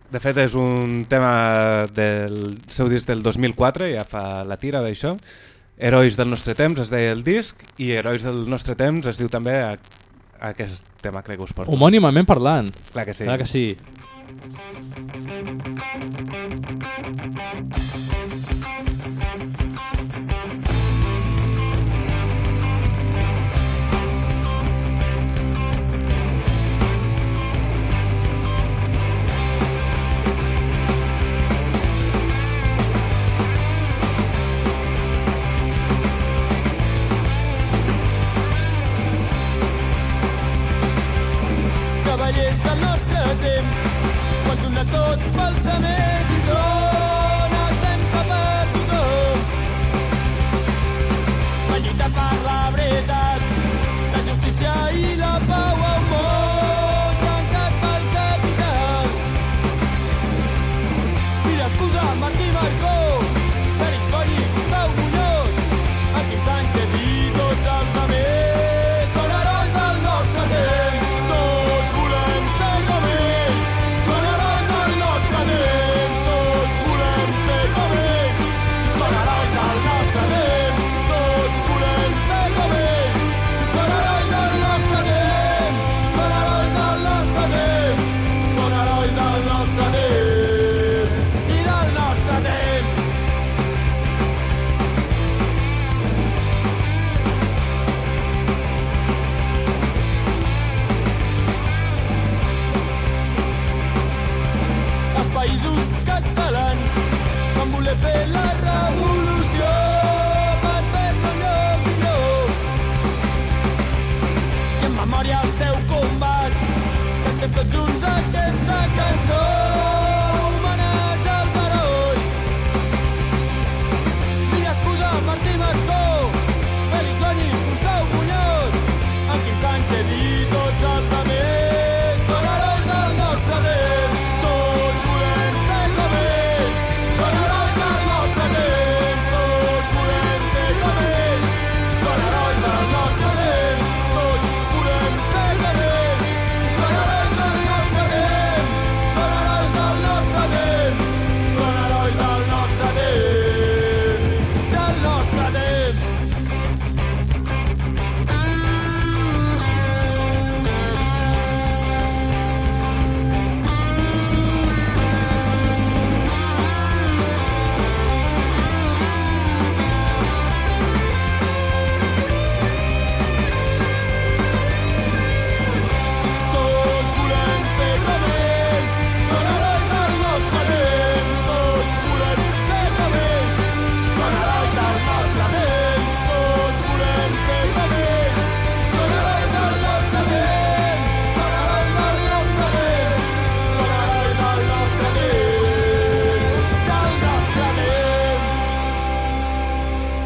De fet, és un tema del seu disc del 2004, ja fa la tira d'això. Herois del nostre temps es deia el disc i Herois del nostre temps es diu també a, a aquest tema crec que us porto. Homònimament parlant. Clar que sí. Clar que sí. Cavallers del nostre temps, quan donar tots pels altres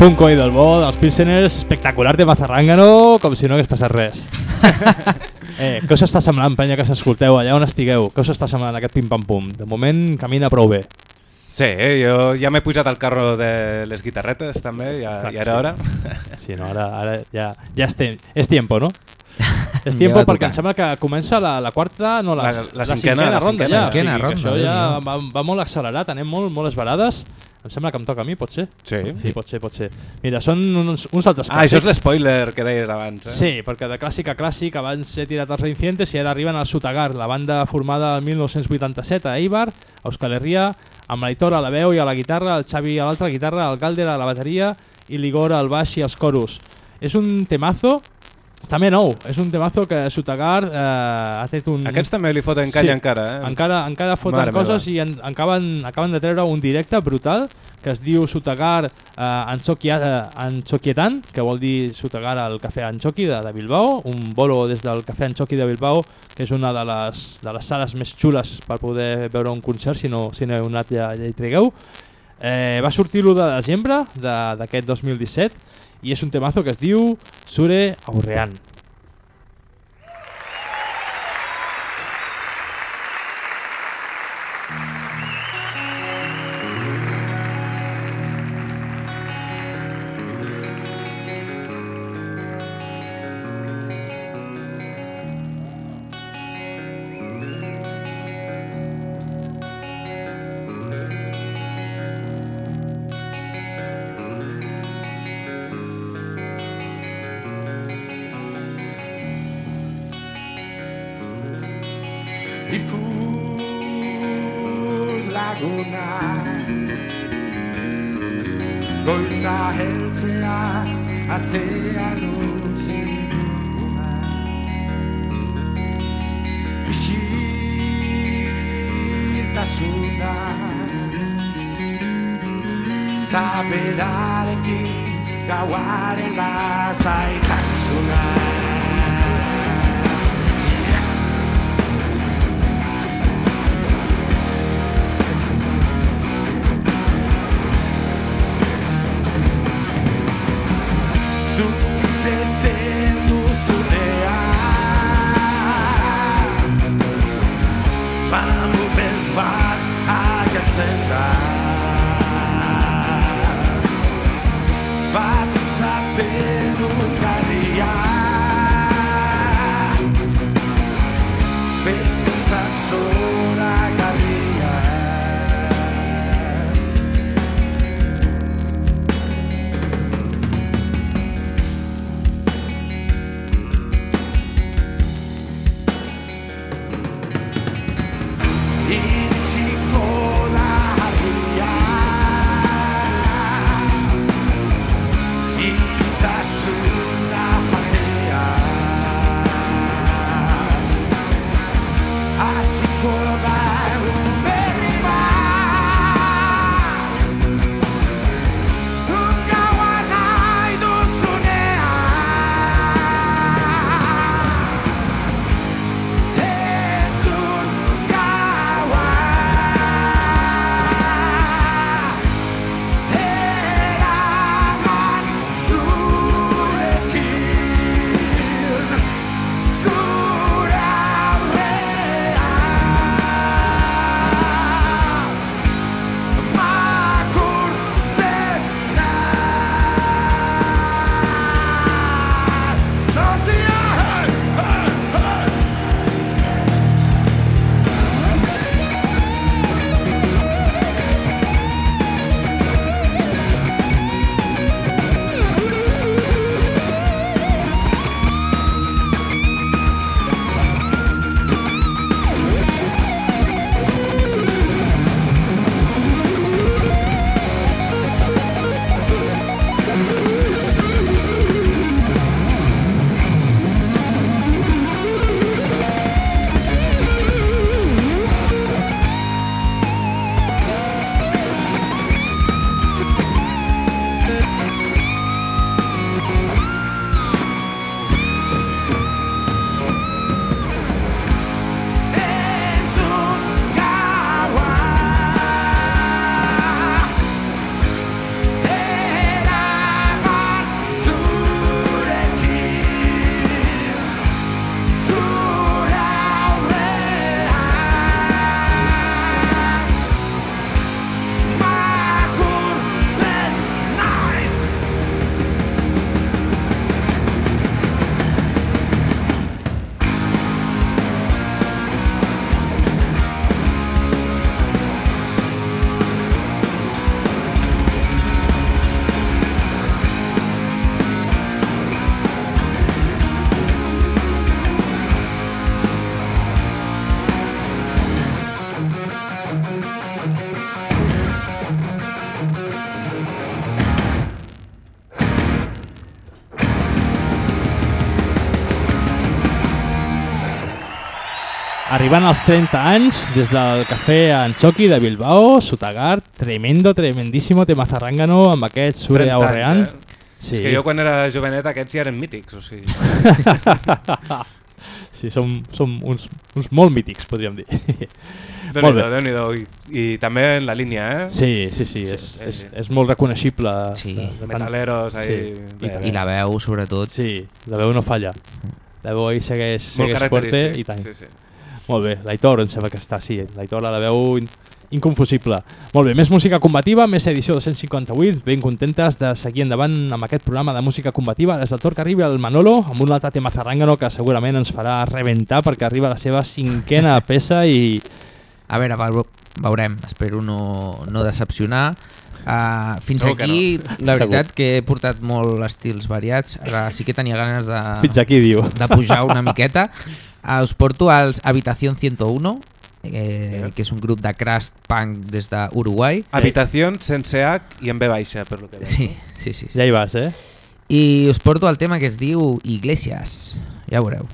Punt coi del bo, dels Pilseners, espectacular de Mazarrángano, com si no hagués passat res. eh, què us està semblant, penya, que s'escolteu allà on estigueu? Què us està semblant aquest pim-pam-pum? De moment camina prou bé. Sí, eh, jo ja m'he pujat al carro de les guitarretes també, ja, Clar, ja era hora. Sí, no, ara, ara ja, ja és, tem és tiempo, no? és tiempo Ja perquè em sembla que comença la, la quarta, no, la, La- la cinquena, la ronda cinquena, ja. cinquena o sigui, ronda, això ja va, va molt accelerat, anem molt, molt esbarades. Em sembla que em toca a mi, pot ser? Sí. Sí, pot ser, pot ser. Mira, són uns, uns altres Ah, això és clàssics. l'espoiler que deies abans. Eh? Sí, perquè de clàssic a clàssic abans he tirat els Reincidentes i ara arriben al Sutagar, la banda formada el 1987 a Eibar, a Euskal Herria, amb l'Aitor a la veu i a la guitarra, el Xavi a l'altra guitarra, el Galder a la bateria i l'Igor al baix i als coros. És un temazo també nou, és un temazo que Sutagar eh, ha tret un... Aquests també li foten canya encara, eh? Encara, encara foten Mare coses meva. i en, acaben, acaben de treure un directe brutal que es diu Sutagar eh, Anchoquia- eh, Anchoquietan, que vol dir Sutagar al Cafè Anchoqui de, de Bilbao, un bolo des del Cafè Anchoqui de Bilbao, que és una de les, de les sales més xules per poder veure un concert, si no, si no heu anat ja, ja hi trigueu. Eh, va sortir l'1 de desembre de- d'aquest 2017 i és un temazo que es diu Sure Aurrean. Arribant als 30 anys des del cafè Anchoqui de Bilbao, Sutagar, tremendo, tremendíssimo tema zarrangano amb aquest Sure 30 anys, Aurrean. eh? És que jo quan era jovenet aquests ja eren mítics, o sigui... sí, som, som uns, uns molt mítics, podríem dir. Déu-n'hi-do, bé. déu nhi I, I també en la línia, eh? Sí, sí, sí, és, és, és molt reconeixible. Sí. de- de Metaleros, ahí, I, bé, I la veu, sobretot. Sí, la veu no falla. La veu ahí segueix, segueix fuerte i tant. sí, sí. Molt bé, l'Aitor em sembla que està, sí, l'Aitor a la veu in- inconfusible. Molt bé, més música combativa, més edició 258, ben contentes de seguir endavant amb aquest programa de música combativa. Des del torn que arriba el Manolo, amb un altre tema zarrangano que segurament ens farà rebentar perquè arriba la seva cinquena peça i... A veure, veu- veurem, espero no, no decepcionar. Uh, fins Segur aquí, no. la Segur. veritat que he portat molt estils variats, ara sí que tenia ganes de, Fins aquí, diu. de pujar una miqueta. Uh, us porto als Habitación 101, eh, que és un grup de crash punk des d'Uruguai. Habitación sense H i en B baixa, per lo que veig. Sí, sí, sí. sí. Ja hi vas, eh? I us porto el tema que es diu Iglesias, ja veureu.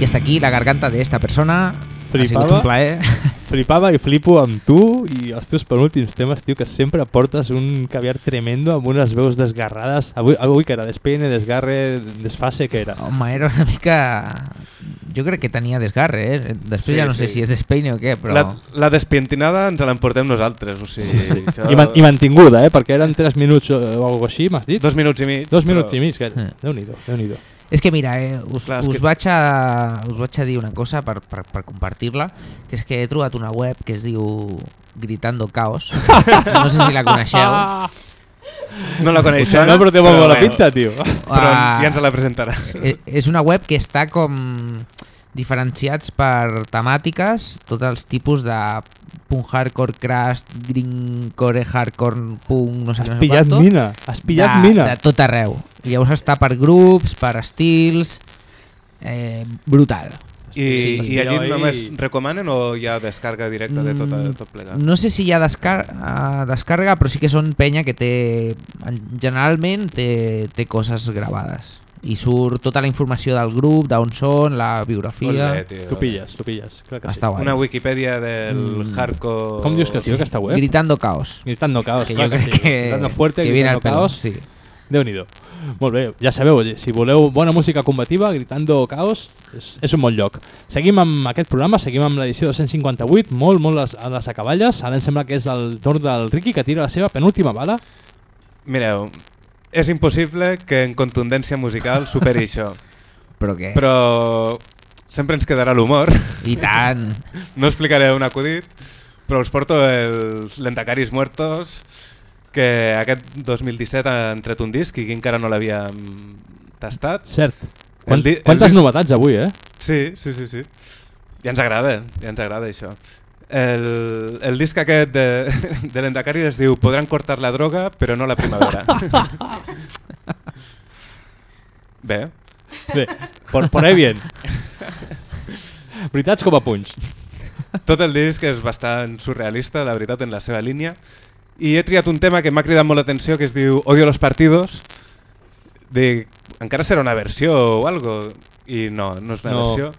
Y hasta aquí la garganta de esta persona. Ha sigut Flipava, un plaer. flipava i flipo amb tu i els teus penúltims temes, tio, que sempre portes un caviar tremendo amb unes veus desgarrades. Avui, avui que era despeine, desgarre, desfase, que era? Home, era una mica... Jo crec que tenia desgarre, eh? Després Sí, ja no sé sí. si és despeine o què, però... La, la despientinada ens l'emportem nosaltres, o sigui... Sí, sí. això- I, man, I mantinguda, eh? Perquè eren 3 minuts o alguna així, m'has dit? Dos minuts i mig, Dos minuts però- i mig, que... Mm. Déu-n'hi-do, déu nhi déu És que mira, eh, us, Clar, us, que- vaig a, us vaig a dir una cosa per, per, per compartir-la, que és que he trobat una web que es diu Gritando Caos. no sé si la coneixeu. No la coneix, no, però té molt bona pinta, tio. Però Ah, ja ens la presentarà. eh, És una web que està com diferenciats per temàtiques, tots els tipus de punk hardcore, crash, greencore, hardcore, punk, no sé no sé pillat quanto. mina, has pillat de, mina. De tot arreu. Llavors està per grups, per estils... Eh, brutal. I, I allí ahí- només recomanen o hi ha descarga directa de tot, Mm, tot plegat? No sé si hi ha descar eh, descàrrega, però sí que són penya que té... en- Generalment té, té coses gravades. I surt tota la informació del grup, d'on són, la biografia... Molt bé, tio. Tu pilles, tu pilles, clar que sí. Està guai. Una Wikipedia del Mm. hardcore... Com dius que es diu aquesta web? Gritando Caos. Gritando Caos, Que clar jo que crec sí. que- Gritando fuerte, que viene gritando caos. sí. Déu-n'hi-do. Molt bé, ja sabeu, si voleu bona música combativa, Gritando Caos, és, és un bon lloc. Seguim amb aquest programa, seguim amb l'edició 258, molt, molt les, a les acaballes. Ara em sembla que és el torn del Ricky que tira la seva penúltima bala. Mireu, és impossible que en contundència musical superi això. Però què? Però sempre ens quedarà l'humor. I tant. No explicaré un acudit, però us porto els Lentacaris Muertos, que aquest 2017 han tret un disc i que encara no l'havíem tastat. Cert. Quant, quantes disc- novetats avui, eh? Sí, sí, sí, sí. Ja ens agrada, ja ens agrada això. El, el disc aquest de, de l'Endacari es diu Podran cortar la droga, però no la primavera. Bé. Bé, por, por ahí bien. Veritats com a punys. Tot el disc és bastant surrealista, la veritat, en la seva línia. I he triat un tema que m'ha cridat molt l'atenció, que es diu Odio los partidos. Dic, encara serà una versió o algo I no, no és una No. versió.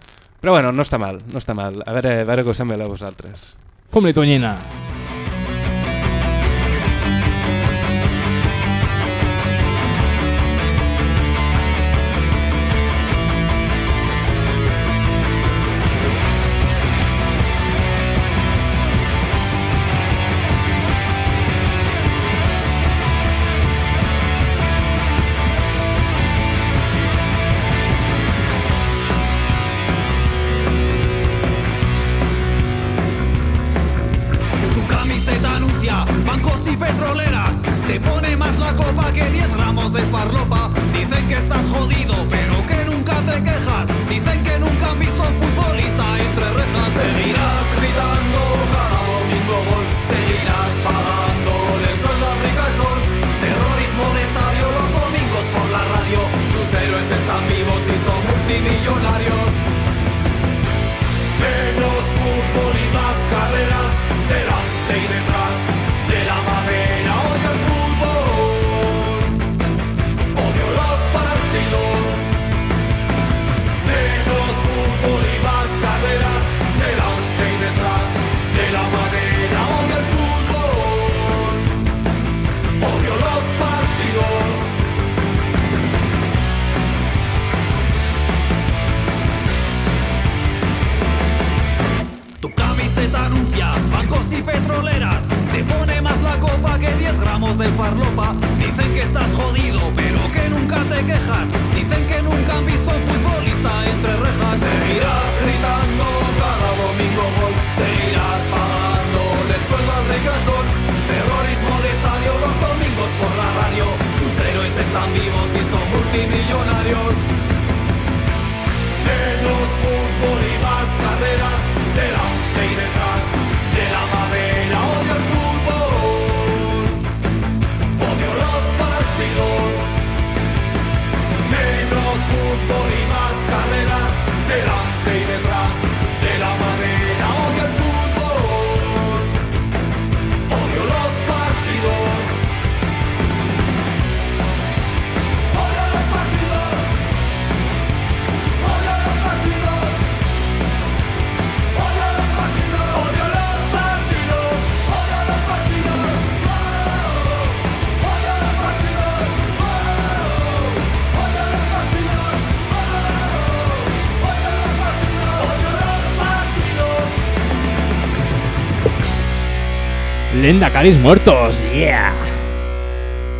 Però bueno, no està mal, no està mal. A veure, a veure què us sembla a vosaltres. Fum-li, Tonyina. Lendacaris muertos, yeah!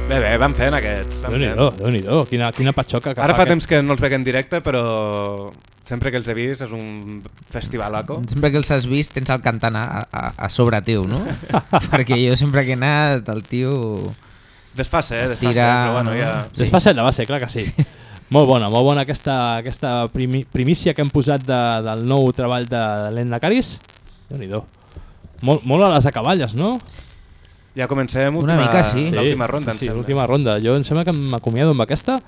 Bé, bé, vam fent aquests. Déu-n'hi-do, fent. déu-n'hi-do, quina, quina patxoca que Ara fa aquest- temps que no els veig en directe, però sempre que els he vist és un festivalaco. Sempre que els has vist tens el cantant a, a, a sobre teu, no? Perquè jo sempre que he anat, el tio... Desfase, eh? Desfase, tira, però bueno, no? ja... Desfasset de base, clar que sí. Molt bona, molt bona aquesta, aquesta primi, primícia que hem posat de, del nou treball de l'Endacaris. Déu-n'hi-do. Molt, molt a les acaballes, no? Ja comencem Una última- mica, sí. l'última ronda, sí, sembla. l'última ronda. Jo em sembla que m'acomiado amb aquesta.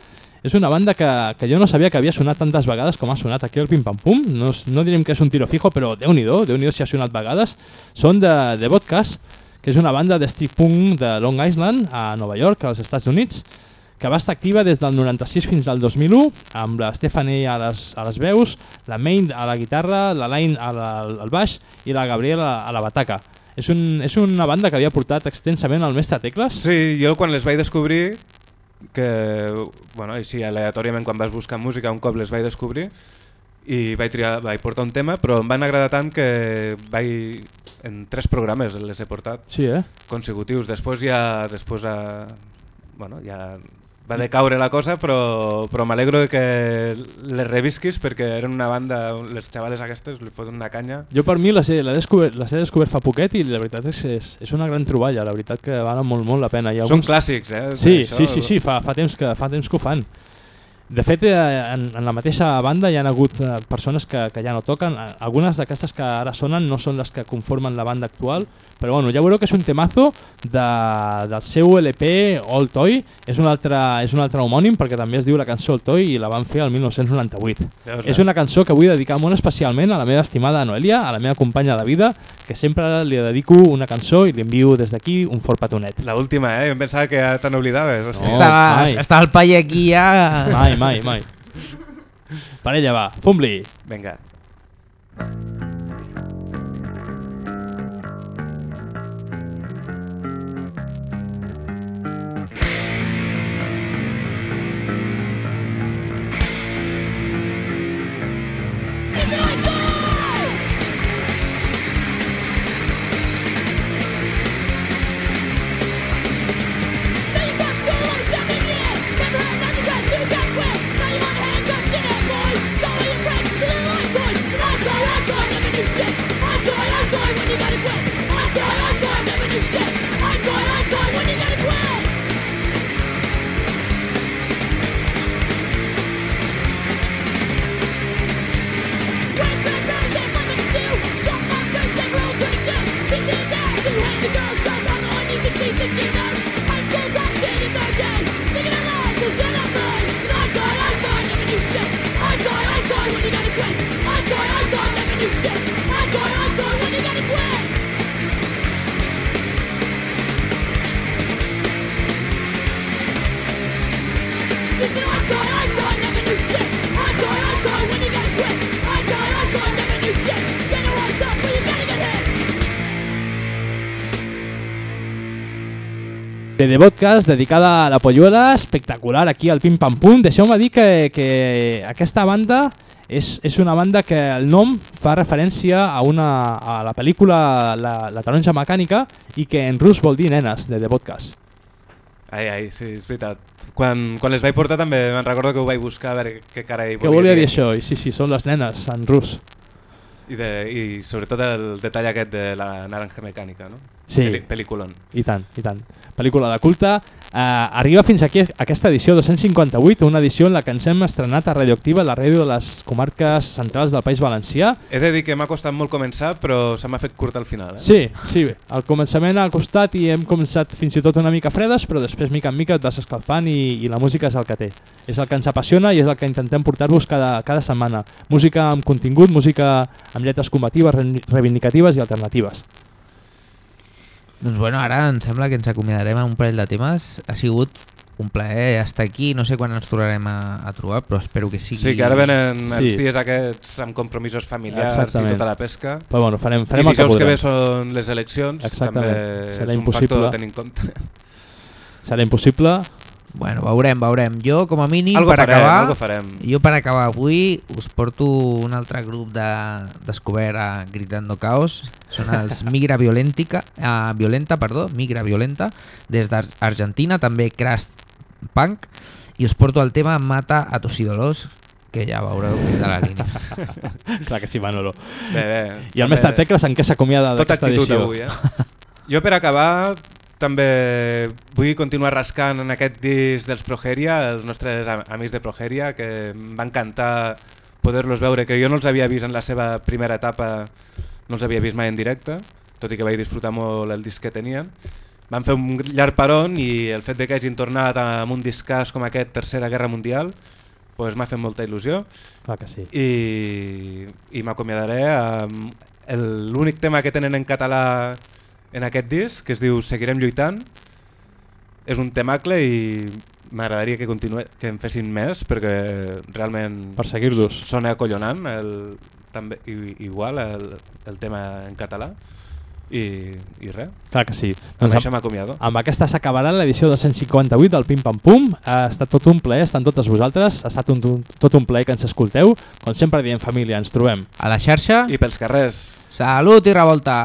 És una banda que, que jo no sabia que havia sonat tantes vegades com ha sonat aquí el Pim Pam Pum. No, no direm que és un tiro fijo, però déu-n'hi-do, déu nhi déu si ha sonat vegades. Són de, de Vodcast, que és una banda de street punk de Long Island, a Nova York, als Estats Units, que va estar activa des del 96 fins al 2001, amb la Stephanie a les, a les veus, la Main a la guitarra, la Line a la, al baix i la Gabriela a la bataca. És, un, és una banda que havia portat extensament al mestre Tecles. Sí, jo quan les vaig descobrir que, bueno, així aleatòriament quan vas buscar música un cop les vaig descobrir i vaig, triar, vaig portar un tema, però em van agradar tant que vaig, en tres programes les he portat Sí, eh? consecutius. Després ja, després a, bueno, ja va decaure la cosa, però, però m'alegro que les revisquis perquè eren una banda, les xavales aquestes li foten una canya. Jo per mi les he, les he, descobert, les he descobert fa poquet i la veritat és que és, és una gran troballa, la veritat que valen molt, molt la pena. Hi ha Són clàssics, eh, Sí, d'això. sí, sí, sí fa, fa, temps que, fa temps que ho fan. De fet, eh, en, en la mateixa banda hi ha hagut eh, persones que, que ja no toquen. Algunes d'aquestes que ara sonen no són les que conformen la banda actual, però bueno, ja veureu que és un temazo de, del seu LP All Toy. És un, altre, és un altre homònim perquè també es diu la cançó All Toy i la van fer el 1998. Veus, és una cançó que vull dedicar molt especialment a la meva estimada Noelia, a la meva companya de vida, que sempre li dedico una cançó i li envio des d'aquí un fort petonet. La última, eh? Em pensava que ja te n'oblidaves. hòstia. Estava, mai. estava el paia aquí ja... Mai, mai, mai. Parella, va, fum-li. Vinga. De The Podcast dedicada a la Polluela, espectacular aquí al Pim Pam Pum. Deixeu-me dir que, que aquesta banda és, és una banda que el nom fa referència a, una, a la pel·lícula la, la taronja mecànica i que en rus vol dir nenes, de The Podcast. Ai, ai, sí, és veritat. Quan, quan les vaig portar també me'n recordo que ho vaig buscar a veure què carai Què volia dir això? I sí, sí, són les nenes en rus. I, de, I sobretot el detall aquest de la naranja mecànica, no? Sí. Pel·lículon. I tant, i tant. Pel·lícula de culte. Eh, arriba fins aquí aquesta edició 258, una edició en la que ens hem estrenat a Radioactiva, la ràdio de les comarques centrals del País Valencià. He de dir que m'ha costat molt començar, però se m'ha fet curt al final. Eh? Sí, sí, al començament ha costat i hem començat fins i tot una mica fredes, però després mica en mica et vas escalfant i, i la música és el que té. És el que ens apassiona i és el que intentem portar-vos cada, cada setmana. Música amb contingut, música amb lletres combatives, re- reivindicatives i alternatives. Doncs bueno, ara em sembla que ens acomiadarem amb un parell de temes. Ha sigut un plaer estar aquí, no sé quan ens tornarem a, a trobar, però espero que sigui... Sí, que ara venen Sí. els dies aquests amb compromisos familiars Exactament. i tota la pesca. Però bueno, farem- farem I el que dijous que ve són les eleccions, Exactament. també Serà és un impossible. factor a tenir en compte. Serà impossible. Bueno, veurem, veurem. Jo, com a mínim, Algo per farem, acabar... algo farem. Jo, per acabar avui, us porto un altre grup de descobert a Gritando Caos. Són els Migra Violentica, uh, Violenta, perdó, Migra Violenta, des d'Argentina, també Crash Punk, i us porto el tema Mata a tus ídolos, que ja veureu que és de la línia. Clar que sí, Manolo. Bé, bé. I el mestre Tecles en què s'acomiada Tota d'aquesta actitud edició? avui, eh? Jo per acabar també vull continuar rascant en aquest disc dels Progeria, els nostres am- amics de Progeria, que em va encantar poder-los veure, que jo no els havia vist en la seva primera etapa, no els havia vist mai en directe, tot i que vaig disfrutar molt el disc que tenien. Van fer un llarg peron i el fet de que hagin tornat amb un discàs com aquest Tercera Guerra Mundial pues m'ha fet molta il·lusió. Clar que sí. I, i m'acomiadaré amb el- l'únic tema que tenen en català en aquest disc, que es diu Seguirem lluitant. És un temacle i m'agradaria que, continue, que en fessin més perquè realment Per seguir-los. sona acollonant el, també, i, igual el, el tema en català I, i res. Clar que sí. Amb això m'acomiado. Amb aquesta s'acabarà l'edició de 158 del Pim Pam Pum. Ha estat tot un plaer, estan totes vosaltres. Ha estat un, un, tot un plaer que ens escolteu. Com sempre diem família, ens trobem. A la xarxa. I pels carrers. Salut i revolta.